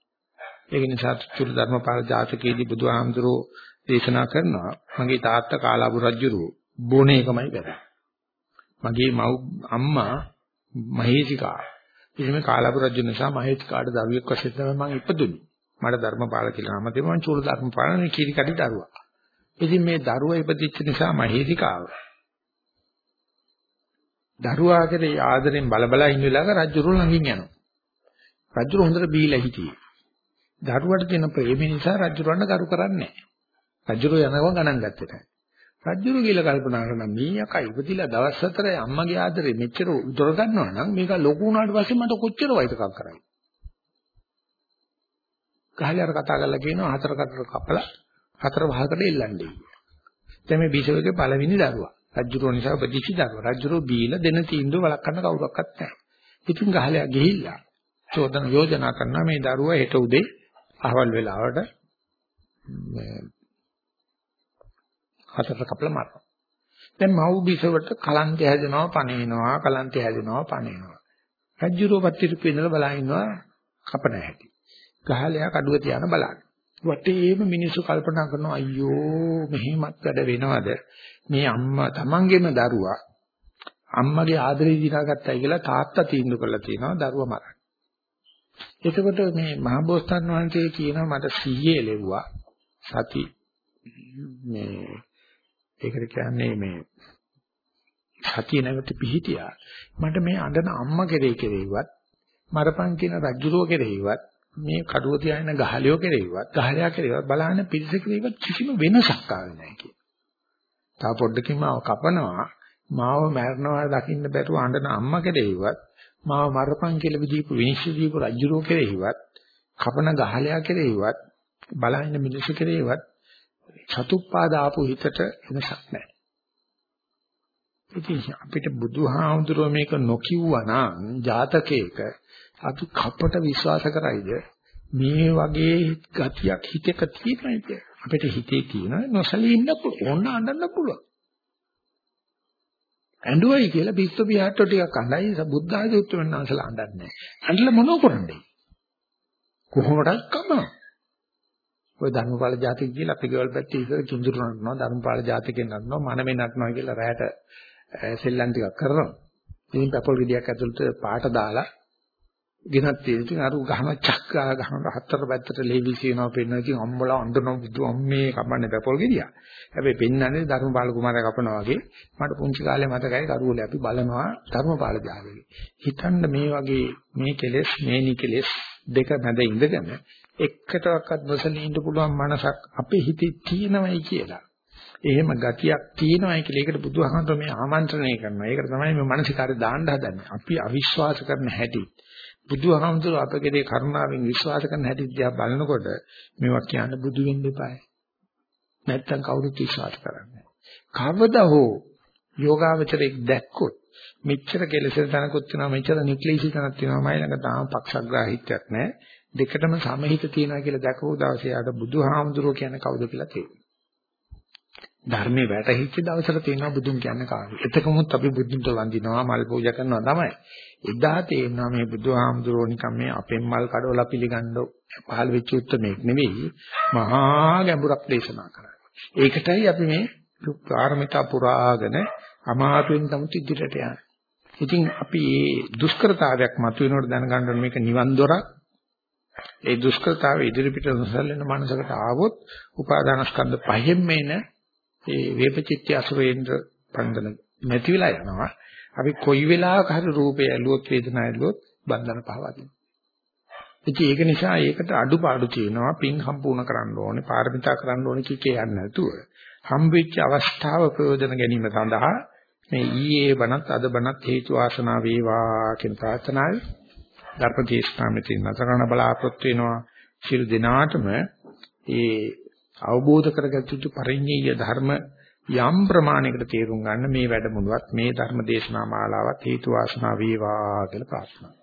ඒක නිසා චුල් ධර්මපාල ජාතකයේදී බුදුහාමුදුරෝ දේශනා කරනවා මගේ තාත්තා කාලාබු රජුරු බොන එකමයි වැඩ. මගේ මව් අම්මා මහේසිකා. ඉතින් මේ කාලාබු රජු නිසා මහේසිකාට දරුවෙක් වශයෙන් තමයි මම ඉපදුනේ. මට ධර්මපාල කියලා නම දෙමන් චූල ධර්මපාල නේ කීරි කඩි දරුවා. ඉතින් මේ දරුවා ඉපදිච්ච නිසා මහේසිකාව. දරුවා කෙරේ ආදරෙන් බලබලා ඉන්න වෙලාවක රජුරු ළඟින් යනවා. රජුරු හොඳට බීලා හිටියේ. දරුවට තියෙන ප්‍රේම නිසා රජුරවන්න කරු කරන්නේ නැහැ. රජුරු යනවා ගණන් ගත්තේ නැහැ. රජුරු කියලා කල්පනා කරන මේ යකා ඉපදිලා දවස් හතරේ අම්මගේ ආදරේ මෙච්චර උදර ගන්නවා නම් මේක ලොකු වුණාට පස්සේ මට කොච්චර වෛරකම් කරයි. ගහලා අර කතා කරලා කියනවා හතර කතර කපලා හතර වහකට එල්ලන්නේ. දැන් මේ බිසවගේ පළවෙනි දරුවා. රජුරෝ නිසා උපදිච්ච දරුවා. රජුරෝ බීලා දෙන තීන්දුව වළක්වන්න කවුරක්වත් නැහැ. ඉතින් ගහලා ගිහිල්ලා චෝදන යෝජනා කරනවා මේ දරුවා හෙට උදේ අහවල් වෙලාවට මේ හතර කපලා මරනවා. දැන් මව් බිසවට කලන්තය හැදෙනවා පණිනවා කලන්තය හැදෙනවා පණිනවා. රජුරෝ පත්තිරුපේ ඉඳලා බලා ඉන්නවා කපන හැටි. ගහලයා කඩුව තියාන බලන්න. වටේම මිනිස්සු කල්පනා කරනවා අයියෝ මෙහෙමත් වැඩ වෙනවද? මේ අම්මා තමන්ගේම දරුවා අම්මගේ ආදරේ දිනාගත්තයි කියලා තාත්තා තීන්දුව කරලා තියෙනවා දරුවා මරන්න. එතකොට මේ මහබෝසත්න් වහන්සේ කියනවා මට සීයේ ලැබුවා සති. මේ ඒකට කියන්නේ මේ සතිය නැවත පිහිටියා. මට මේ අඬන අම්මා කෙරේ කෙරේවත් මරපන් කියන රජුරෝ කෙරේවත් මේ කඩුව තියාගෙන ගහලියෝ කෙරෙහිවත් ගහලයා කෙරෙහිවත් බලන්න පිරිස කෙරෙහිවත් කිසිම වෙනසක් ආවේ නැහැ කියන. තා පොඩ්ඩකින් මාව කපනවා මාව මරනවා දකින්න බැරුව අඬන අම්මා කෙරෙහිවත් මාව මරපන් කියලා විදීපු විනිශ්චය දීපු රජුරෝ කෙරෙහිවත් කපන ගහලයා කෙරෙහිවත් බලහින්න මිනිස්සු කෙරෙහිවත් චතුප්පාද ආපු හිතට වෙනසක් නැහැ. ඉතින් අපිට බුදුහාමුදුරුවෝ මේක නොකියුවා නම් ජාතකයක අපි කපට විශ්වාස කරයිද? මේ වගේ ගතියක් හිතක තියෙනයිද අපිට හිතේ තියෙන නොසලී ඉන්න ඕන අඬන්න පුළුවන්. ඇඬුවයි කියලා පිස්සු පියාට්ටෝ ටිකක් අඬයි. බුද්ධ ආදී උත්තරමන් අන්සලා අඬන්නේ නැහැ. අඬලා මොනව කරන්නේ? කොහොමඩක් කම. ඔය ධර්මපාල ජාතික කියලා අපි ගෙවල් පැත්තේ ඉතල කිඳුරු නටනවා ධර්මපාල ජාතිකෙන් නටනවා මනමේ නටනවා කියලා රැයට සෙල්ලම් ටිකක් කරනවා. ඉතින් පැපල් ගෙඩියක් ඇතුළත පාට දාලා ගෙනත් තියෙන ඉතින් අර ගහන චක්කා ගහන හතර පැත්තට ලේවි කියනවා පෙන්නවා ඉතින් අම්මලා අඬනවා බුදු අම්මේ කපන්නේ පැපල් ගෙඩිය. හැබැයි පෙන්වන්නේ ධර්මපාල කුමාරයා කපනවා වගේ මට පුංචි කාලේ මතකයි කරුවලේ අපි බලනවා ධර්මපාල ජාතකේ. හිතන්න මේ වගේ මේ කෙලෙස් මේ නිකලෙස් දෙක මැද ඉඳගෙන එකටවත් නොසලී ඉන්න පුළුවන් මනසක් අපේ හිතේ තියෙනවයි කියලා. එහෙම ගතියක් තියෙනවයි කියලා ඒකට බුදුහාමර මේ ආමන්ත්‍රණය කරනවා. ඒකට තමයි මේ මානසිකාරය දාන්න හදන්නේ. අපි අවිශ්වාස කරන හැටි. බුදුහාමුදුර අපගේ කරුණාවෙන් විශ්වාස කරන හැටි දිහා බලනකොට මේවා කියන්න බුදු වෙන්න එපායි. නැත්තම් කවුරුත් විශ්වාස කරන්නේ කවදා හෝ යෝගාවචරයක් දැක්කොත් මෙච්චර කෙලෙසෙන් තනකුත් වෙනවා මෙච්චර නික්ලේශී තනක් තියෙනවා මයි ළඟ තාම පක්ෂග්‍රාහීත්වයක් නැහැ. දෙකටම සමහිත තියෙනවා කියලා දැකපු දවසේ ආට බුදුහාමුදුරුවෝ කියන්නේ කවුද කියලා තේරෙනවා. ධර්මයේ වැටහිච්ච දවසට තියෙනවා බුදුන් කියන්නේ කාටද? එතකොමුත් අපි බුදුන්ට වඳිනවා මල් පූජා කරනවා තමයි. එදා තේරෙනවා මේ බුදුහාමුදුරුවෝ නිකන් මේ අපෙන් මල් කඩවලා පිළිගන්න පහළ වෙච්ච උත්මේක් නෙවෙයි. මහා ගැඹුරක් දේශනා කරන්නේ. ඒකටයි අපි මේ පාරමිතා පුරාගෙන අමාතුවෙන් තමයි ඉදිරියට යන්නේ. ඉතින් අපි මේ දුෂ්කරතාවයක් මතුවෙනකොට දැනගන්න මේක නිවන් දොරක්. ඒ දුෂ්කරතාවය ඉදිරිපිට නොසැලෙන මනසකට ආවොත් උපාදානස්කන්ධ පහෙන් මේන ඒ වේපචිත්‍ය අසුරේන්ද්‍ර බන්ධන නැති වෙලා යනවා. අපි කොයි වෙලාවක හරි රූපය ඇලුවොත් වේදනාව ඇලුවොත් බන්ධන පහවදින. ඉතින් ඒක නිසා ඒකට අඩුපාඩු තියෙනවා. පින් සම්පූර්ණ කරන්න ඕනේ, පාරමිතා කරන්න ඕනේ කිකේ යන්නේ නැතුව. හම්බෙච්ච අවස්ථාව ප්‍රයෝජන ගැනීම සඳහා මේ ඊයේ බණත් අද බණත් හේතු වාසනා වේවා කියන ප්‍රාර්ථනාවයි ධර්මදේශනාමෙතින් නතරණ බලාපොරොත්තු වෙනවා. සියලු දෙනාටම ඒ අවබෝධ කරගත් යුතු පරිඤ්ඤය ධර්ම යම් ප්‍රමාණයකට තේරුම් ගන්න මේ වැඩමුළුවත් මේ ධර්ම දේශනා මාලාවත් හේතු වාසනා වේවා කියලා ප්‍රාර්ථනා